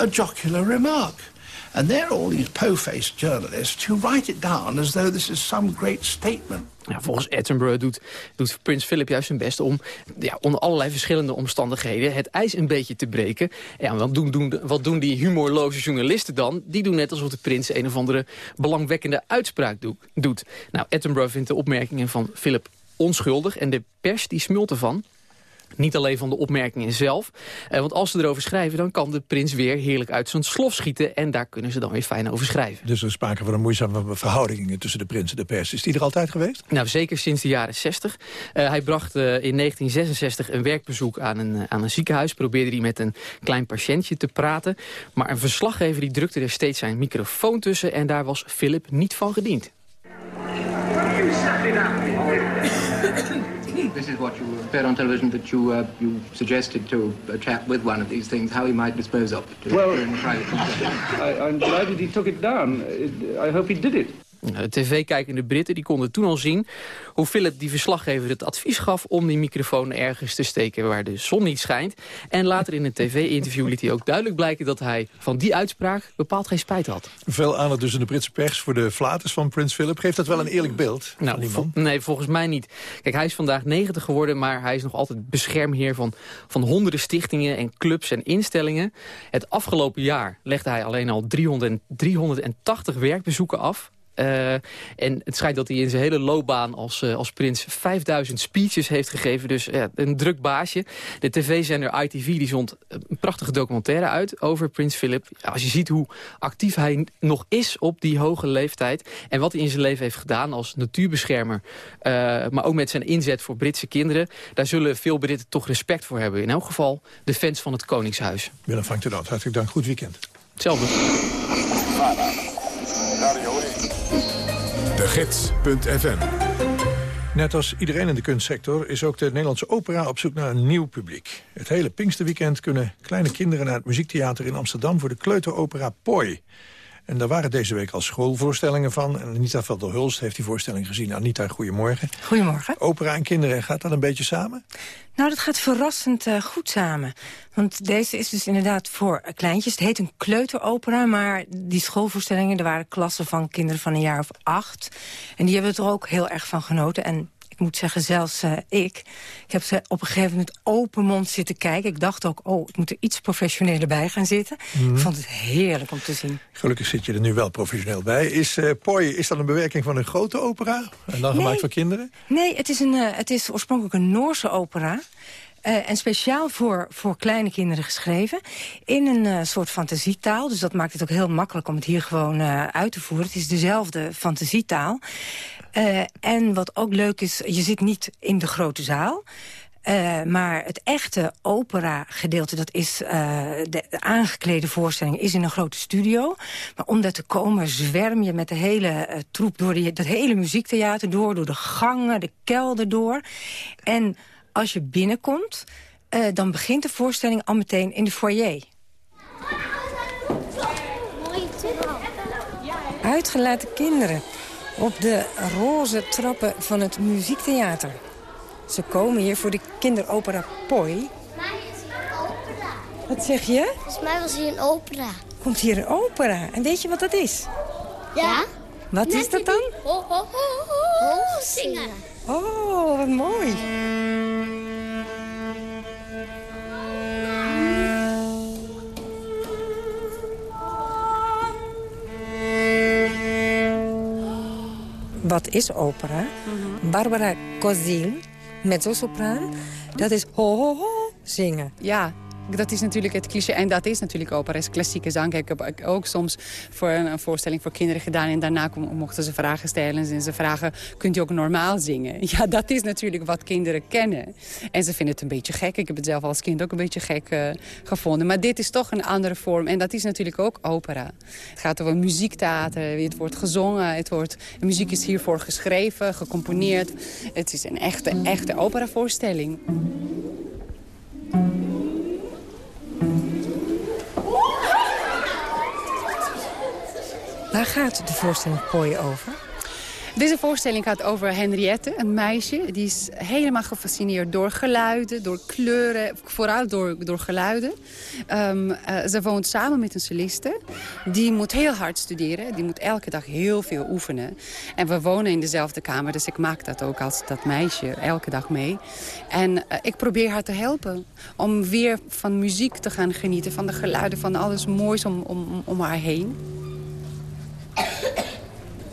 a jocular remark. And they're all these po-faced journalists who write it down as though this is some great statement. Ja, volgens Attenborough doet, doet prins Philip juist zijn best om ja, onder allerlei verschillende omstandigheden het ijs een beetje te breken. Wat doen, doen, wat doen die humorloze journalisten dan? Die doen net alsof de prins een of andere belangwekkende uitspraak doet. Nou, vindt de opmerkingen van Philip onschuldig en de pers die smult ervan. Niet alleen van de opmerkingen zelf. Eh, want als ze erover schrijven, dan kan de prins weer heerlijk uit zijn slof schieten. En daar kunnen ze dan weer fijn over schrijven. Dus er sprake van een moeizame verhoudingen tussen de prins en de pers. Is die er altijd geweest? Nou, zeker sinds de jaren 60. Uh, eh, hij bracht uh, in 1966 een werkbezoek aan een, aan een ziekenhuis. Probeerde hij met een klein patiëntje te praten. Maar een verslaggever die drukte er steeds zijn microfoon tussen. En daar was Philip niet van gediend. Is what you appeared on television that you uh, you suggested to a chap with one of these things how he might dispose of it. well, in private I, I'm delighted he took it down. I hope he did it. De tv-kijkende Britten die konden toen al zien hoe Philip die verslaggever het advies gaf... om die microfoon ergens te steken waar de zon niet schijnt. En later in een tv-interview liet hij ook duidelijk blijken... dat hij van die uitspraak bepaald geen spijt had. Veel aandacht dus in de Britse pers voor de flaters van Prins Philip. Geeft dat wel een eerlijk beeld nou, Nee, volgens mij niet. Kijk, hij is vandaag 90 geworden... maar hij is nog altijd beschermheer van, van honderden stichtingen en clubs en instellingen. Het afgelopen jaar legde hij alleen al 300, 380 werkbezoeken af Uh, en het schijnt dat hij in zijn hele loopbaan als, uh, als prins 5000 speeches heeft gegeven. Dus uh, een druk baasje. De tv-zender ITV die zond een prachtige documentaire uit over prins Philip. Als je ziet hoe actief hij nog is op die hoge leeftijd. En wat hij in zijn leven heeft gedaan als natuurbeschermer. maar ook met zijn inzet voor Britse kinderen. Daar zullen veel Britten toch respect voor hebben. In elk geval de fans van het Koningshuis. Willem van Tenot, hartelijk dank. Goed weekend. Hetzelfde. Gids.fm Net als iedereen in de kunstsector is ook de Nederlandse opera op zoek naar een nieuw publiek. Het hele Pinksterweekend kunnen kleine kinderen naar het muziektheater in Amsterdam voor de kleuteropera Poi. En daar waren deze week al schoolvoorstellingen van. En Anita van der Hulst heeft die voorstelling gezien. Anita, goedemorgen. Goedemorgen. Opera en kinderen, gaat dat een beetje samen? Nou, dat gaat verrassend uh, goed samen. Want deze is dus inderdaad voor kleintjes. Het heet een kleuteropera, maar die schoolvoorstellingen... er waren klassen van kinderen van een jaar of acht. En die hebben er ook heel erg van genoten. En ik moet zeggen, zelfs uh, ik. Ik heb ze op een gegeven moment open mond zitten kijken. Ik dacht ook, oh, ik moet er iets professioneler bij gaan zitten. Mm. Ik vond het heerlijk om te zien. Gelukkig zit je er nu wel professioneel bij. Is uh, Poi, is dat een bewerking van een grote opera? En dan gemaakt voor kinderen? Nee, het is, een, uh, het is oorspronkelijk een Noorse opera. Uh, en speciaal voor, voor kleine kinderen geschreven. In een uh, soort fantasietaal. Dus dat maakt het ook heel makkelijk om het hier gewoon uh, uit te voeren. Het is dezelfde fantasietaal. Uh, en wat ook leuk is, je zit niet in de grote zaal. Uh, maar het echte opera-gedeelte, dat is uh, de, de, aangeklede voorstelling, is in een grote studio. Maar om daar te komen zwerm je met de hele uh, troep door die, dat hele muziektheater door, door de gangen, de kelder door. En als je binnenkomt, dan begint de voorstelling al meteen in de foyer. Uitgelaten kinderen op de roze trappen van het muziektheater. Ze komen hier voor de kinderopera Poi. Wat zeg je? Volgens mij was hier een opera. Komt hier een opera. En weet je wat dat is? Ja. Wat Net is dat dan? Ho, ho, ho, ho, ho, zingen. Oh, wat mooi. Wat is opera? Mm -hmm. Barbara Kozil, mezzo-sopraan, dat is ho, ho, ho zingen. Ja, dat is natuurlijk het cliché. En dat is natuurlijk opera, is klassieke zang. Ik heb ook soms voor een, voorstelling voor kinderen gedaan. En daarna mochten ze vragen stellen. En ze vragen, kunt u ook normaal zingen? Ja, dat is natuurlijk wat kinderen kennen. En ze vinden het een beetje gek. Ik heb het zelf als kind ook een beetje gek uh, gevonden. Maar dit is toch een andere vorm. En dat is natuurlijk ook opera. Het gaat over muziektheater. Het wordt gezongen. Het wordt, muziek is hiervoor geschreven, gecomponeerd. Het is een echte, echte operavoorstelling. Waar gaat de voorstelling Poi over? Deze voorstelling gaat over Henriette, een meisje. Die is helemaal gefascineerd door geluiden, door kleuren, vooral door, door geluiden. Um, uh, ze woont samen met een soliste. Die moet heel hard studeren. Die moet elke dag heel veel oefenen. En we wonen in dezelfde kamer, dus ik maak dat ook als dat meisje elke dag mee. En uh, ik probeer haar te helpen om weer van muziek te gaan genieten. Van de geluiden, van alles moois om, om, om haar heen.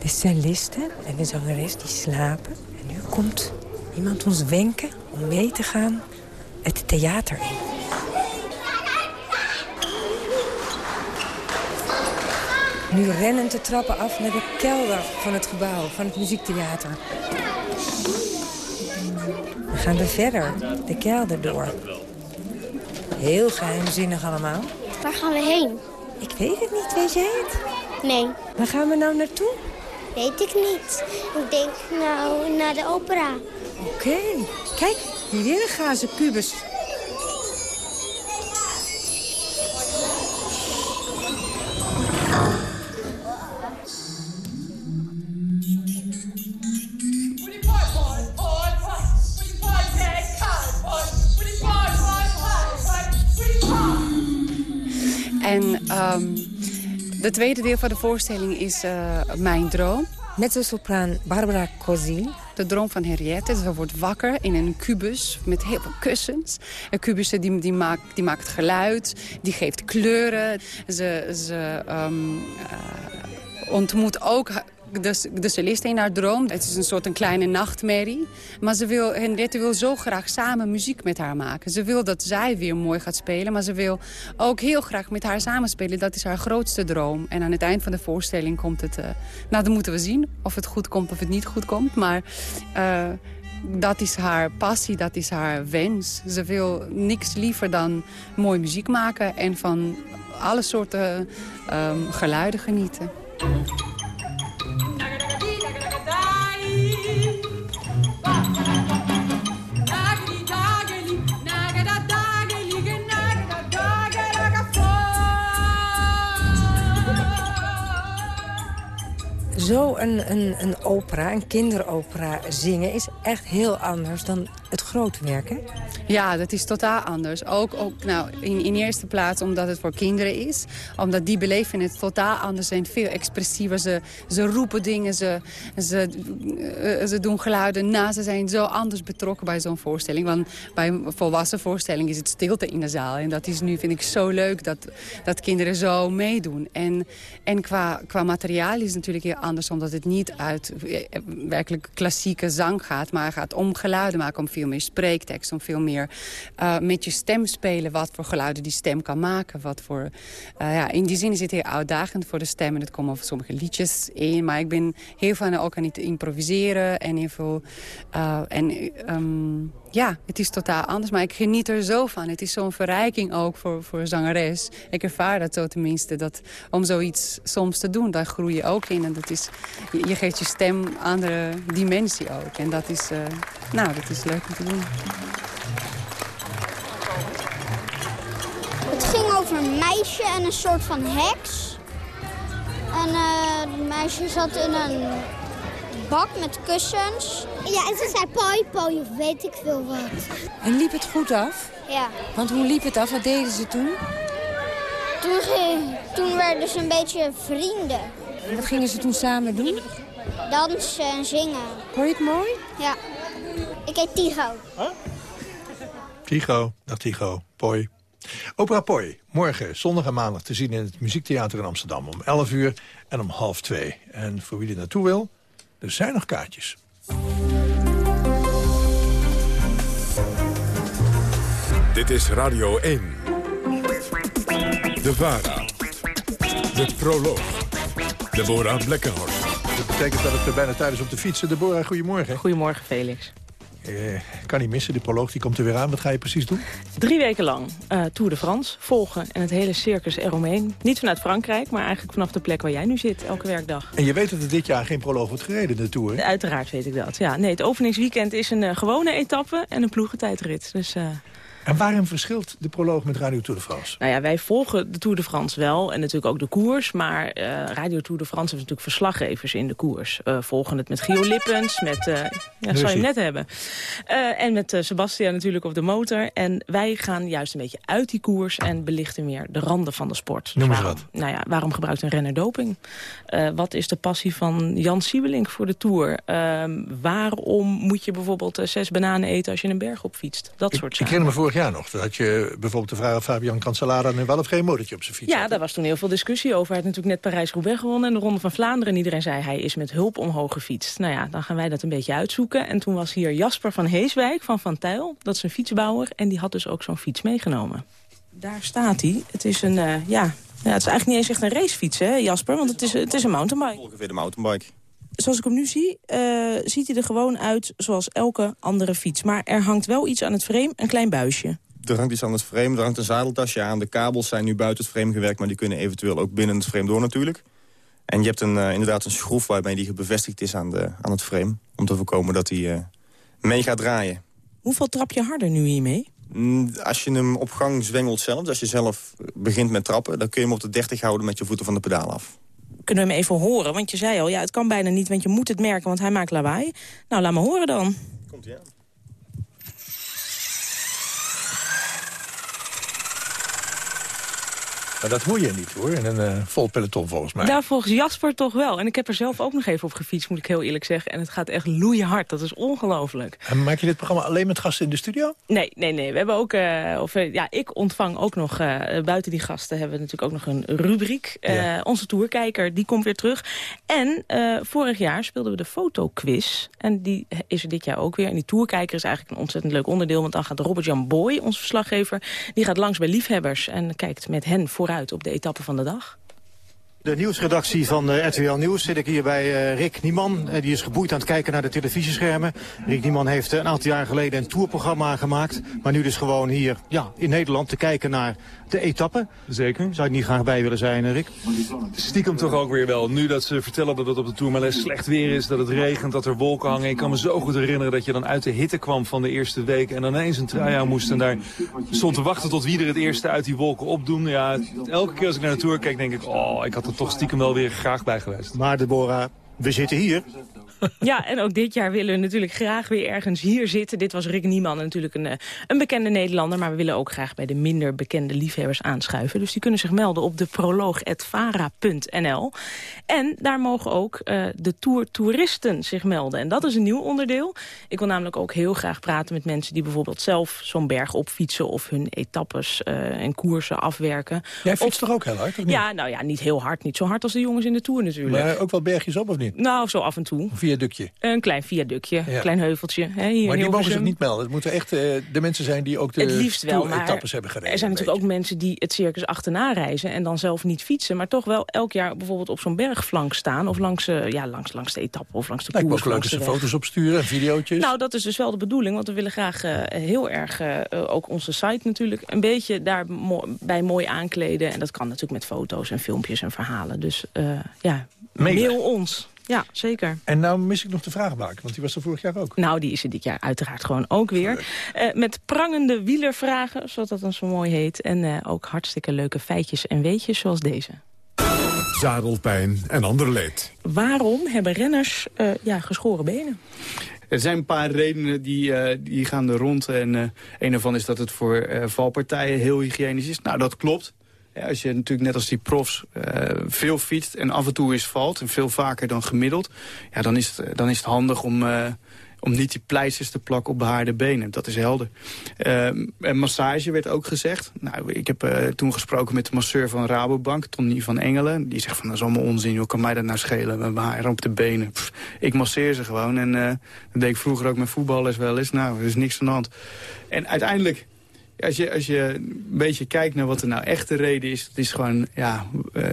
De cellisten en de zangeres die slapen. En nu komt iemand ons wenken om mee te gaan het theater in. Nu rennen de trappen af naar de kelder van het gebouw, van het muziektheater. Dan gaan we verder, de kelder door. Heel geheimzinnig allemaal. Waar gaan we heen? Ik weet het niet, weet jij het? Nee. Waar gaan we nou naartoe? Weet ik niet. Ik denk nou naar de opera. Oké. Okay. Kijk, hier weer een gazen kubus. En um, de tweede deel van de voorstelling is uh, Mijn Droom. Mezzo-sopraan Barbara Kozil. De droom van Henriette. Ze wordt wakker in een kubus met heel veel kussens. Een kubus die, die, maakt, die maakt geluid, die geeft kleuren. Ze, ze um, uh, ontmoet ook de, de solist in haar droom. Het is een soort een kleine nachtmerrie. Maar ze wil, Henriette wil zo graag samen muziek met haar maken. Ze wil dat zij weer mooi gaat spelen. Maar ze wil ook heel graag met haar samenspelen. Dat is haar grootste droom. En aan het eind van de voorstelling komt het... Uh, nou, dan moeten we zien of het goed komt of het niet goed komt. Maar... Uh, dat is haar passie, dat is haar wens. Ze wil niks liever dan mooi muziek maken en van alle soorten um, geluiden genieten. Bye. Zo een, een, een opera, een kinderopera zingen... is echt heel anders dan het grote werken. Ja, dat is totaal anders. Ook, ook nou, in, in eerste plaats omdat het voor kinderen is. Omdat die beleven het totaal anders zijn. Veel expressiever. Ze, ze roepen dingen, ze, ze, eh, ze doen geluiden na. Ze zijn zo anders betrokken bij zo'n voorstelling. Want bij een volwassen voorstelling is het stilte in de zaal. En dat is nu, vind ik, zo leuk dat, dat kinderen zo meedoen. En, en qua, qua materiaal is het natuurlijk heel anders. Omdat het niet uit eh, werkelijk klassieke zang gaat. Maar gaat om geluiden maken, om veel meer spreektekst. Om veel meer uh, met je stem spelen. Wat voor geluiden die stem kan maken. Wat voor, uh, ja, in die zin is het heel uitdagend voor de stem. En het komen over sommige liedjes in. Maar ik ben heel van ook aan het improviseren. En heel veel... En, um, ja, het is totaal anders, maar ik geniet er zo van. Het is zo'n verrijking ook voor, voor zangeres. Ik ervaar dat zo tenminste, dat om zoiets soms te doen, daar groei je ook in. En dat is, je, je geeft je stem een andere dimensie ook. En dat is, uh, nou, dat is leuk om te doen. Het ging over een meisje en een soort van heks. En uh, het meisje zat in een bak met kussens. Ja, en ze zei poi poi of weet ik veel wat. En liep het goed af? Ja. Want hoe liep het af? Wat deden ze toen? Toen, toen werden ze een beetje vrienden. En wat gingen ze toen samen doen? Dansen en zingen. Hoor je het mooi? Ja. Ik heet Tigo. Huh? Tigo, dag Tigo. Poi. Opera Poi, morgen, zondag en maandag te zien in het Muziektheater in Amsterdam... om 11 uur en om half 2. En voor wie er naartoe wil, er zijn nog kaartjes. Dit is Radio 1. De VARA. De Proloog. Deborah Blekkenhorst. Dat betekent dat het er bijna tijd is om te fietsen. Deborah, goedemorgen. Goedemorgen, Felix. Eh, kan niet missen, de proloog die komt er weer aan. Wat ga je precies doen? Drie weken lang uh, Tour de France volgen en het hele circus eromheen. Niet vanuit Frankrijk, maar eigenlijk vanaf de plek waar jij nu zit, elke werkdag. En je weet dat er dit jaar geen proloog wordt gereden, de Tour? Hè? Uiteraard weet ik dat, ja. Nee, het openingsweekend is een uh, gewone etappe en een ploegentijdrit. Dus... En waarom verschilt de proloog met Radio Tour de France? Nou ja, wij volgen de Tour de France wel en natuurlijk ook de koers. Maar uh, Radio Tour de France heeft natuurlijk verslaggevers in de koers. Uh, volgen het met Gio Lippens, met... Uh, ja, zou je net hebben. en met Sebastian natuurlijk op de motor. En wij gaan juist een beetje uit die koers en belichten meer de randen van de sport. Noem eens wat. Nou ja, waarom gebruikt een renner doping? wat is de passie van Jan Siebelink voor de Tour? Ehm, waarom moet je bijvoorbeeld zes bananen eten als je een berg op fietst? Dat soort ik, zaken. Ik herinner me vorig jaar nog. Dat je bijvoorbeeld de vraag of Fabian Cancellara nu wel of geen motortje op zijn fiets Ja, had. daar was toen heel veel discussie over. Hij had natuurlijk net Parijs-Roubaix gewonnen en de Ronde van Vlaanderen. En iedereen zei hij is met hulp omhoog gefietst. Nou ja, dan gaan wij dat een beetje uitzoeken. En toen was hier Jasper van Heeswijk van Van Tuyl. Dat is een fietsbouwer en die had dus ook zo'n fiets meegenomen. Daar staat hij. Het is een, uh, ja, ja, het is eigenlijk niet eens echt een racefiets, hè Jasper? Want het is, het is een mountainbike. Ongeveer de mountainbike. Zoals ik hem nu zie, uh, ziet hij er gewoon uit zoals elke andere fiets. Maar er hangt wel iets aan het frame, een klein buisje. Er hangt iets aan het frame, er hangt een zadeltasje aan. De kabels zijn nu buiten het frame gewerkt, maar die kunnen eventueel ook binnen het frame door natuurlijk. En je hebt een, uh, inderdaad een schroef waarmee die bevestigd is aan, de, aan het frame. Om te voorkomen dat hij uh, mee gaat draaien. Hoeveel trap je harder nu hiermee? Mm, als je hem op gang zwengelt zelf, dus als je zelf begint met trappen... dan kun je hem op de 30 houden met je voeten van de pedaal af. Kunnen we hem even horen? Want je zei al, ja, het kan bijna niet, want je moet het merken, want hij maakt lawaai. Nou, laat me horen dan. Komt hij aan. Maar dat hoor je niet hoor, in een uh, vol peloton volgens mij. Daar volgens Jasper toch wel. En ik heb er zelf ook nog even op gefietst, moet ik heel eerlijk zeggen. En het gaat echt loeihard, dat is ongelooflijk. En maak je dit programma alleen met gasten in de studio? Nee, nee, nee. We hebben ook, uh, of, ja, ik ontvang ook nog, buiten die gasten hebben we natuurlijk ook nog een rubriek. Ja. Onze tourkijker, die komt weer terug. En vorig jaar speelden we de fotoquiz. En die is er dit jaar ook weer. En die tourkijker is eigenlijk een ontzettend leuk onderdeel. Want dan gaat Robert-Jan Boy, onze verslaggever, die gaat langs bij liefhebbers. En kijkt met hen op de etappe van de dag. De nieuwsredactie van uh, RTL Nieuws zit ik hier bij uh, Rick Nieman. Uh, die is geboeid aan het kijken naar de televisieschermen. Rick Nieman heeft een aantal jaar geleden een tourprogramma gemaakt. Maar nu dus gewoon hier ja, in Nederland te kijken naar de etappe. Zeker. Zou je niet graag bij willen zijn, Rick? Stiekem toch ook weer wel. Nu dat ze vertellen dat het op de Tourmalet slecht weer is, dat het regent, dat er wolken hangen. Ik kan me zo goed herinneren dat je dan uit de hitte kwam van de eerste week en dan ineens een trui aan moest. En daar stond te wachten tot wie er het eerste uit die wolken opdoen. Ja, elke keer als ik naar de Tour kijk, denk ik, oh, ik had toch stiekem wel weer graag bij geweest. Maar Deborah, we zitten hier. Ja, en ook dit jaar willen we natuurlijk graag weer ergens hier zitten. Dit was Rick Nieman, natuurlijk een, een bekende Nederlander... maar we willen ook graag bij de minder bekende liefhebbers aanschuiven. Dus die kunnen zich melden op de proloog.vara.nl. En daar mogen ook uh, de tour-toeristen zich melden. En dat is een nieuw onderdeel. Ik wil namelijk ook heel graag praten met mensen... die bijvoorbeeld zelf zo'n berg opfietsen... of hun etappes uh, en koersen afwerken. Jij fietst of, toch ook heel hard, of niet? Ja, nou ja, niet heel hard. Niet zo hard als de jongens in de Tour natuurlijk. Maar ook wel bergjes op, of niet? Nou, zo af en toe. Viaductje? Een klein viaductje, een klein heuveltje. Hè, hier maar die mogen zich niet melden. Het moeten echt uh, de mensen zijn die ook de het liefst wel, maar etappes hebben gereden. Er zijn natuurlijk ook mensen die het circus achterna reizen... en dan zelf niet fietsen, maar toch wel elk jaar bijvoorbeeld op zo'n bergflank staan... of langs, uh, ja, langs, langs de etappe of langs de Lijkt koers. ook leuk ze foto's opsturen en videootjes. Nou, dat is dus wel de bedoeling, want we willen graag uh, heel erg... ook onze site natuurlijk een beetje daarbij mooi aankleden. En dat kan natuurlijk met foto's en filmpjes en verhalen. Dus ja, Mega. mail ons. Ja, zeker. En nou mis ik nog de vragenbaak, want die was er vorig jaar ook. Nou, die is er dit jaar uiteraard gewoon ook weer. Uh, met prangende wielervragen, zoals dat dan zo mooi heet. En uh, ook hartstikke leuke feitjes en weetjes zoals deze. Zadelpijn en ander leed. Waarom hebben renners uh, ja, geschoren benen? Er zijn een paar redenen die, uh, die gaan er rond. En uh, een daarvan is dat het voor uh, valpartijen heel hygiënisch is. Nou, dat klopt. Ja, als je natuurlijk net als die profs uh, veel fietst en af en toe eens valt... en veel vaker dan gemiddeld... Ja, dan, is het, dan is het handig om, uh, om niet die pleisters te plakken op behaarde benen. Dat is helder. Uh, en massage werd ook gezegd. Nou, ik heb toen gesproken met de masseur van Rabobank, Tony van Engelen. Die zegt van, dat is allemaal onzin. Hoe kan mij dat nou schelen? Met haar op de benen. Ik masseer ze gewoon. En dat deed ik vroeger ook met voetballers wel eens. Nou, er is niks aan de hand. En uiteindelijk als je, als je een beetje kijkt naar wat er nou echt de reden is... het is gewoon ja,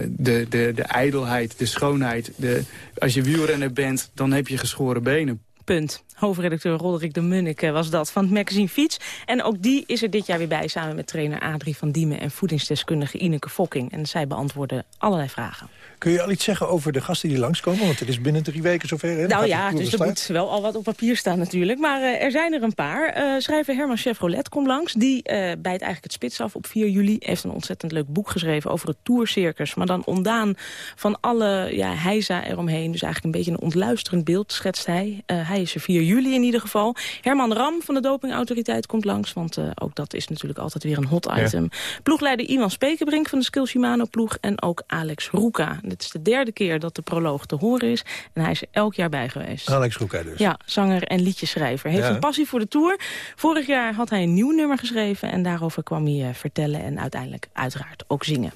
de, de, de ijdelheid, de schoonheid. De, als je wielrenner bent, dan heb je geschoren benen. Punt. Hoofdredacteur Roderick de Munnik was dat van het magazine Fiets. En ook die is er dit jaar weer bij samen met trainer Adrie van Diemen... en voedingsdeskundige Ineke Fokking. En zij beantwoorden allerlei vragen. Kun je al iets zeggen over de gasten die langskomen? Want het is binnen drie weken zover. Hè? Nou ja, dus er moet wel al wat op papier staan natuurlijk. Maar uh, er zijn er een paar. Uh, schrijver Herman Chevrolet komt langs. Die uh, bijt eigenlijk het spits af op 4 juli. Heeft een ontzettend leuk boek geschreven over het tourcircus. Maar dan ontdaan van alle ja, heisa eromheen. Dus eigenlijk een beetje een ontluisterend beeld schetst hij. hij is er 4 juli in ieder geval. Herman Ram van de dopingautoriteit komt langs. Want ook dat is natuurlijk altijd weer een hot item. Ja. Ploegleider Ivan Spekenbrink van de Skill Shimano ploeg. En ook Alex Roeka. Dit is de derde keer dat de proloog te horen is. En hij is er elk jaar bij geweest. Alex Roeka dus. Ja, zanger en liedjeschrijver. Heeft Ja. een passie voor de Tour. Vorig jaar had hij een nieuw nummer geschreven. En daarover kwam hij eh, vertellen en uiteindelijk uiteraard ook zingen.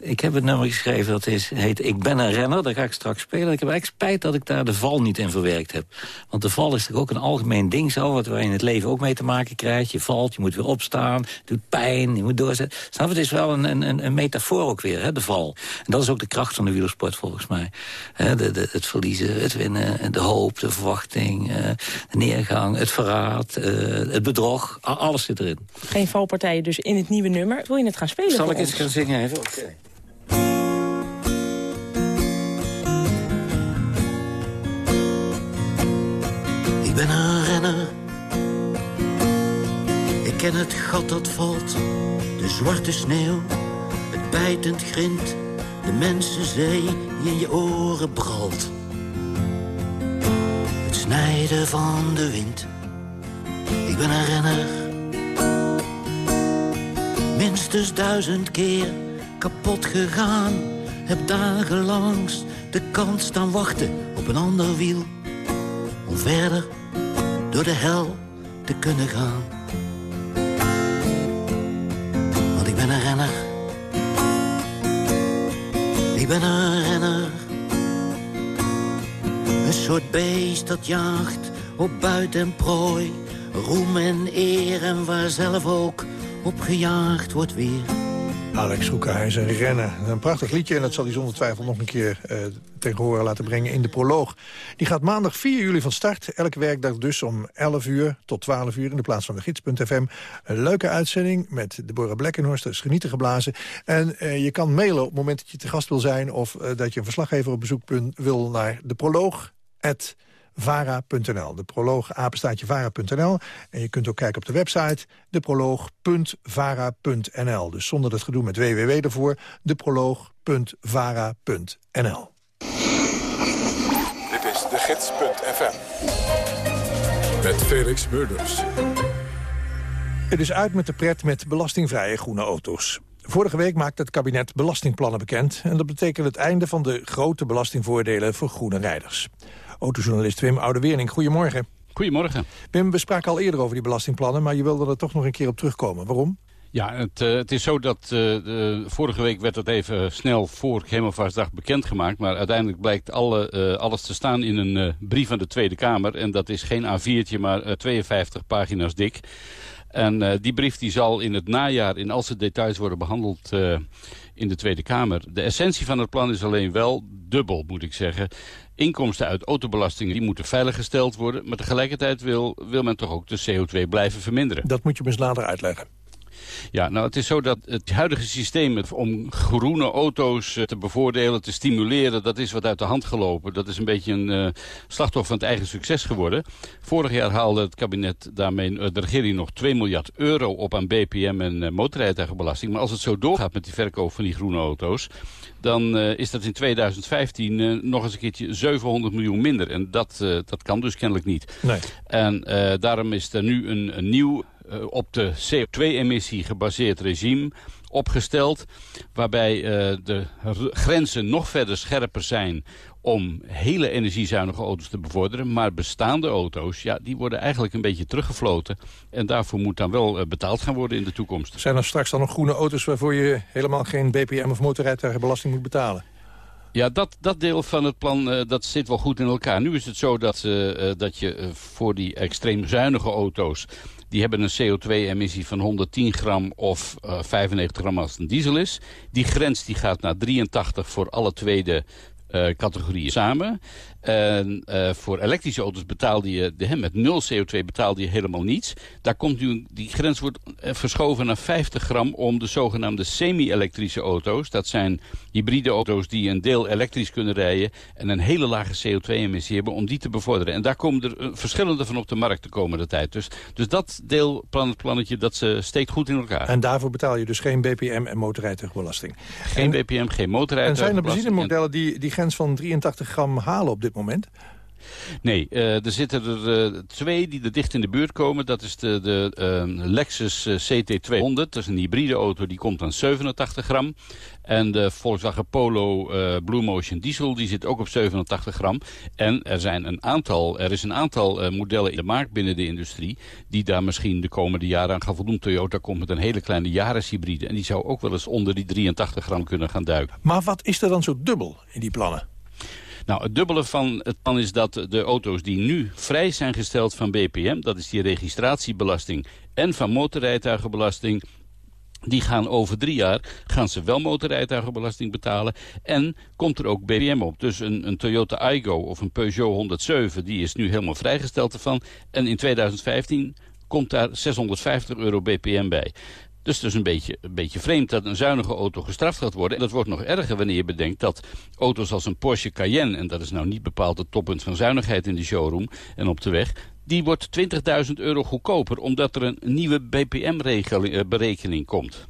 Ik heb het nummer geschreven, dat is, heet Ik ben een renner. Dat ga ik straks spelen. Ik heb eigenlijk spijt dat ik daar de val niet in verwerkt heb. Want de val is toch ook een algemeen ding zo... wat waar je in het leven ook mee te maken krijgt. Je valt, je moet weer opstaan, het doet pijn, je moet doorzetten. Snap? Het is wel een, een, een metafoor ook weer, hè, de val. En dat is ook de kracht van de wielersport volgens mij. De, de, het verliezen, het winnen, de hoop, de verwachting... eh, de neergang, het verraad, eh, het bedrog. Alles zit erin. Geen valpartijen dus in het nieuwe nummer. Wil je het gaan spelen Zal ik eens gaan zingen even? Oké. Ben een renner. Ik ken het gat dat valt, de zwarte sneeuw, het bijtend grind, de mensenzee die in je oren bralt. Het snijden van de wind. Ik ben een renner. Minstens duizend keer kapot gegaan. Heb dagenlangs de kans staan wachten op een ander wiel. Om verder door de hel te kunnen gaan. Want ik ben een renner. Ik ben een renner. Een soort beest dat jaagt op buit en prooi. Roem en eer en waar zelf ook op gejaagd wordt weer. Alex hij is een prachtig liedje en dat zal hij zonder twijfel nog een keer uh, tegen horen laten brengen in de proloog. Die gaat maandag 4 juli van start. Elke werkdag dus om 11 uur tot 12 uur in de plaats van de gids.fm. Een leuke uitzending met Deborah Blekkenhorst. Dat is genieten geblazen. En uh, je kan mailen op het moment dat je te gast wil zijn... of uh, dat je een verslaggever op bezoek wil naar de proloog vara.nl. De proloog apenstaatje vara.nl. En je kunt ook kijken op de website deproloog.vara.nl. Dus zonder dat gedoe met www ervoor, deproloog.vara.nl. Dit is de gids.fm. Met Felix Murders. Het is uit met de pret met belastingvrije groene auto's. Vorige week maakte het kabinet belastingplannen bekend... en dat betekent het einde van de grote belastingvoordelen voor groene rijders. Autojournalist Wim Oude-Wering, goedemorgen. Goedemorgen. Wim, we spraken al eerder over die belastingplannen... maar je wilde er toch nog een keer op terugkomen. Waarom? Ja, het, uh, het is zo dat uh, vorige week werd dat even snel voor Hemelvaartsdag bekendgemaakt. Maar uiteindelijk blijkt alle, uh, alles te staan in een brief van de Tweede Kamer. En dat is geen A4'tje, maar 52 pagina's dik. En die brief die zal in het najaar in al zijn details worden behandeld in de Tweede Kamer. De essentie van het plan is alleen wel dubbel, moet ik zeggen. Inkomsten uit autobelastingen die moeten veiliggesteld worden... maar tegelijkertijd wil, wil men toch ook de CO2 blijven verminderen. Dat moet je me eens later uitleggen. Ja, nou het is zo dat het huidige systeem om groene auto's eh, te bevoordelen, te stimuleren, dat is wat uit de hand gelopen. Dat is een beetje een uh, slachtoffer van het eigen succes geworden. Vorig jaar haalde het kabinet daarmee, uh, de regering nog 2 miljard euro op aan BPM en uh, motorrijtuigenbelasting. Maar als het zo doorgaat met die verkoop van die groene auto's, dan is dat in 2015 uh, nog eens een keertje 700 miljoen minder. En dat, dat kan dus kennelijk niet. Nee. En daarom is er nu een, een nieuw op de CO2-emissie gebaseerd regime opgesteld... waarbij uh, de grenzen nog verder scherper zijn om hele energiezuinige auto's te bevorderen. Maar bestaande auto's, ja, die worden eigenlijk een beetje teruggefloten. En daarvoor moet dan wel uh, betaald gaan worden in de toekomst. Zijn er straks dan nog groene auto's waarvoor je helemaal geen BPM of motorrijtuigenbelasting moet betalen? Ja, dat, dat deel van het plan uh, dat zit wel goed in elkaar. Nu is het zo dat, uh, dat je voor die extreem zuinige auto's die hebben een CO2-emissie van 110 gram of uh, 95 gram als het een diesel is. Die grens die gaat naar 83 voor alle tweede uh, categorieën samen. En uh, voor elektrische auto's betaalde je, de, met nul CO2 betaalde je helemaal niets. Daar komt nu, die grens wordt verschoven naar 50 gram om de zogenaamde semi-elektrische auto's. Dat zijn hybride auto's die een deel elektrisch kunnen rijden en een hele lage CO2-emissie hebben om die te bevorderen. En daar komen er uh, verschillende van op de markt de komende tijd. Dus, dus dat deel, plan, plannetje, dat uh, steekt goed in elkaar. En daarvoor betaal je dus geen BPM en motorrijtuigbelasting? Geen en, BPM, geen motorrijtuigbelasting. En zijn er benzinemodellen die die grens van 83 gram halen op dit moment? Nee, uh, er zitten er uh, twee die er dicht in de buurt komen. Dat is de, de uh, Lexus CT200. Dat is een hybride auto, die komt aan 87 gram. En de Volkswagen Polo Blue Motion Diesel, die zit ook op 87 gram. En er, zijn een aantal, er is een aantal modellen in de markt binnen de industrie... die daar misschien de komende jaren aan gaan voldoen. Toyota komt met een hele kleine jareshybride. En die zou ook wel eens onder die 83 gram kunnen gaan duiken. Maar wat is er dan zo dubbel in die plannen? Nou, het dubbele van het plan is dat de auto's die nu vrij zijn gesteld van BPM... dat is die registratiebelasting en van motorrijtuigenbelasting... Die gaan over drie jaar gaan ze wel motorrijtuigenbelasting betalen. En komt er ook BPM op. Dus een, een Toyota Aygo of een Peugeot 107... die is nu helemaal vrijgesteld ervan. En in 2015 komt daar 650 euro BPM bij. Dus het is een beetje, een beetje vreemd dat een zuinige auto gestraft gaat worden. En dat wordt nog erger wanneer je bedenkt dat auto's als een Porsche Cayenne... en dat is nou niet bepaald het toppunt van zuinigheid in de showroom en op de weg... die wordt 20.000 euro goedkoper omdat er een nieuwe BPM-berekening komt.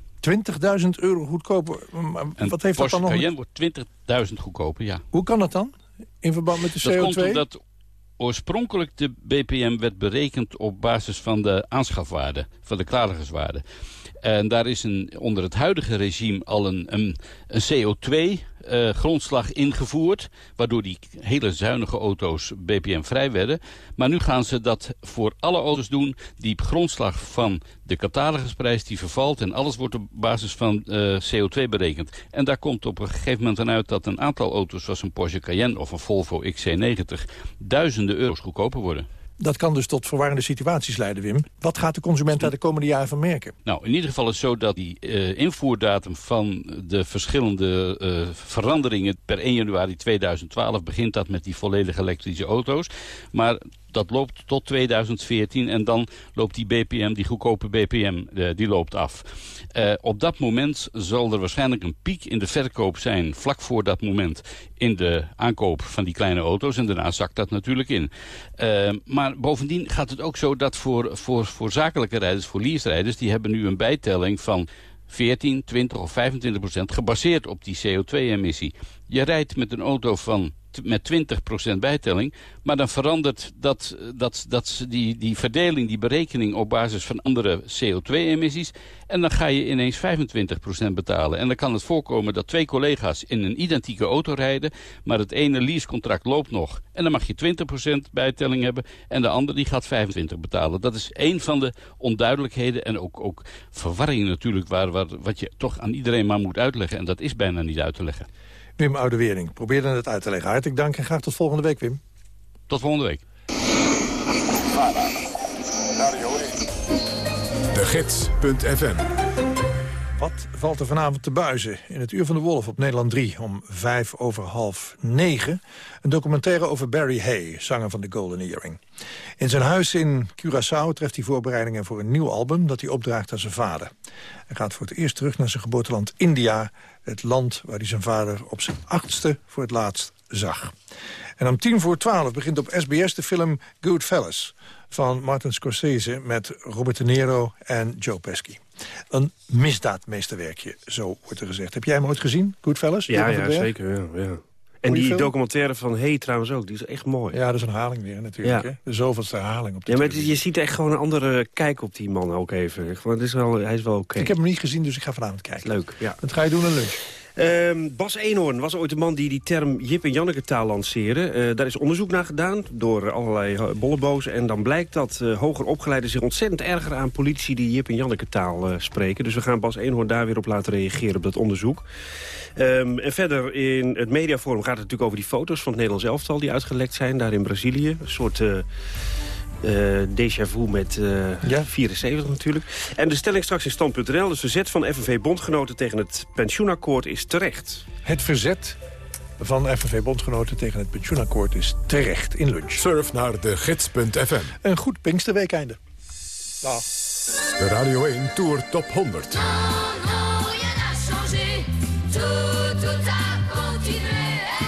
20.000 euro goedkoper? Maar wat heeft Porsche dat dan nog? Cayenne wordt 20.000 goedkoper, ja. Hoe kan dat dan? In verband met de CO2? Dat komt omdat oorspronkelijk de BPM werd berekend op basis van de aanschafwaarde, van de klaargerswaarde. En daar is een, onder het huidige regime al een, een, een CO2 uh, grondslag ingevoerd. Waardoor die hele zuinige auto's BPM-vrij werden. Maar nu gaan ze dat voor alle auto's doen. Die grondslag van de catalogusprijs die vervalt. En alles wordt op basis van uh, CO2 berekend. En daar komt op een gegeven moment dan uit dat een aantal auto's... zoals een Porsche Cayenne of een Volvo XC90... duizenden euro's goedkoper worden. Dat kan dus tot verwarrende situaties leiden, Wim. Wat gaat de consument daar de komende jaren van merken? Nou, in ieder geval is het zo dat die uh, invoerdatum van de verschillende uh, veranderingen... per 1 januari 2012 begint dat met die volledig elektrische auto's. Maar dat loopt tot 2014 en dan loopt die BPM, die goedkope BPM, uh, die loopt af. Uh, op dat moment zal er waarschijnlijk een piek in de verkoop zijn, vlak voor dat moment, in de aankoop van die kleine auto's. En daarna zakt dat natuurlijk in. Uh, maar bovendien gaat het ook zo dat voor, voor, voor zakelijke rijders, voor lease-rijders, die hebben nu een bijtelling van 14, 20 of 25 procent gebaseerd op die CO2-emissie. Je rijdt met een auto van met 20% bijtelling. Maar dan verandert dat, dat, dat, die, die verdeling, die berekening op basis van andere CO2-emissies. En dan ga je ineens 25% betalen. En dan kan het voorkomen dat twee collega's in een identieke auto rijden. Maar het ene leasecontract loopt nog. En dan mag je 20% bijtelling hebben. En de andere die gaat 25% betalen. Dat is een van de onduidelijkheden en ook, ook verwarringen natuurlijk. Waar, waar, wat je toch aan iedereen maar moet uitleggen. En dat is bijna niet uit te leggen. Wim Oudewering probeerde het uit te leggen. Hartelijk dank en graag tot volgende week, Wim. Tot volgende week. De Gids.fm Wat valt er vanavond te buizen? In het Uur van de Wolf op Nederland 3 om vijf over half negen. Een documentaire over Barry Hay, zanger van The Golden Earring. In zijn huis in Curaçao treft hij voorbereidingen voor een nieuw album... dat hij opdraagt aan zijn vader. Hij gaat voor het eerst terug naar zijn geboorteland India... het land waar hij zijn vader op zijn achtste voor het laatst zag. En om tien voor twaalf begint op SBS de film Goodfellas... van Martin Scorsese met Robert De Niro en Joe Pesci. Een misdaadmeesterwerkje, zo wordt er gezegd. Heb jij hem ooit gezien, Goodfellas? Ja, ja zeker. Ja, ja. En die documentaire van Hey trouwens ook, die is echt mooi. Ja, dat is een herhaling weer natuurlijk. Ja. Hè? De zoveelste herhaling op Ja, maar je ziet echt gewoon een andere kijk op die man ook even. het is wel, hij is wel oké. Ik heb hem niet gezien, dus ik ga vanavond kijken. Leuk, ja. Wat ga je doen een lunch? Uh, Bas Eenhoorn was ooit de man die die term Jip en Janneke taal lanceerde. Uh, daar is onderzoek naar gedaan door allerlei bolleboos. En dan blijkt dat uh, hoger opgeleiden zich ontzettend erger aan politici die Jip en Janneke taal spreken. Dus we gaan Bas Eenhoorn daar weer op laten reageren op dat onderzoek. Um, en verder in het mediaforum gaat het natuurlijk over die foto's van het Nederlands elftal die uitgelekt zijn daar in Brazilië. Een soort... Uh, déjà vu met uh, ja. 74 natuurlijk. En de stelling straks in stand.nl. Het verzet van FNV-bondgenoten tegen het pensioenakkoord is terecht. Het verzet van FNV-bondgenoten tegen het pensioenakkoord is terecht in lunch. Surf naar de gids.fm. Een goed Pinksterweekeinde. Dag. De Radio 1 Tour Top 100.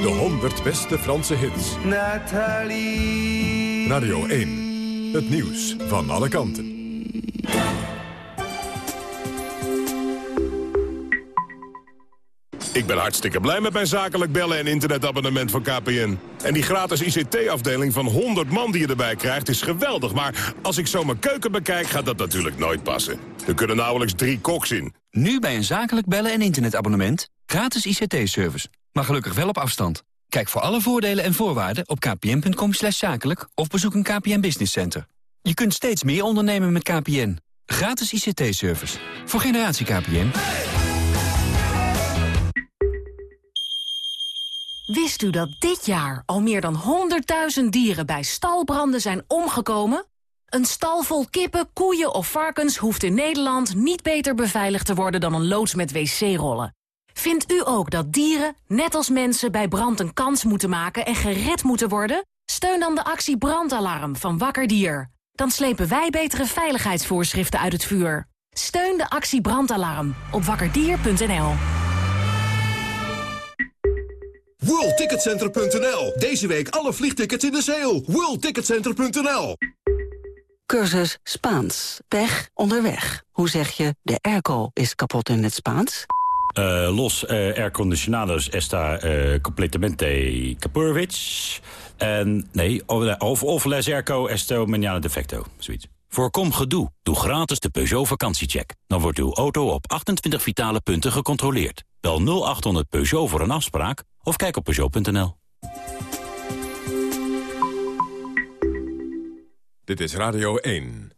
De 100 beste Franse hits. Nathalie. Radio 1. Het nieuws van alle kanten. Ik ben hartstikke blij met mijn zakelijk bellen en internetabonnement van KPN. En die gratis ICT-afdeling van 100 man die je erbij krijgt is geweldig. Maar als ik zo mijn keuken bekijk, gaat dat natuurlijk nooit passen. Er kunnen nauwelijks drie koks in. Nu bij een zakelijk bellen en internetabonnement. Gratis ICT-service. Maar gelukkig wel op afstand. Kijk voor alle voordelen en voorwaarden op kpn.com zakelijk... of bezoek een KPN Business Center. Je kunt steeds meer ondernemen met KPN. Gratis ICT-service. Voor generatie KPN. Wist u dat dit jaar al meer dan 100.000 dieren bij stalbranden zijn omgekomen? Een stal vol kippen, koeien of varkens hoeft in Nederland niet beter beveiligd te worden dan een loods met wc-rollen. Vindt u ook dat dieren, net als mensen, bij brand een kans moeten maken en gered moeten worden? Steun dan de actie Brandalarm van Wakker Dier. Dan slepen wij betere veiligheidsvoorschriften uit het vuur. Steun de actie Brandalarm op wakkerdier.nl. WorldTicketCenter.nl. Deze week alle vliegtickets in de sale. WorldTicketCenter.nl. Cursus Spaans. Pech onderweg. Hoe zeg je de airco is kapot in het Spaans? Uh, los uh, air condicionados esta uh, completamente kapurwitz. En nee, of, of les airco esto mañana defecto. Zoiets. Voorkom gedoe. Doe gratis de Peugeot vakantiecheck. Dan wordt uw auto op 28 vitale punten gecontroleerd. Bel 0800 Peugeot voor een afspraak of kijk op Peugeot.nl. Dit is Radio 1.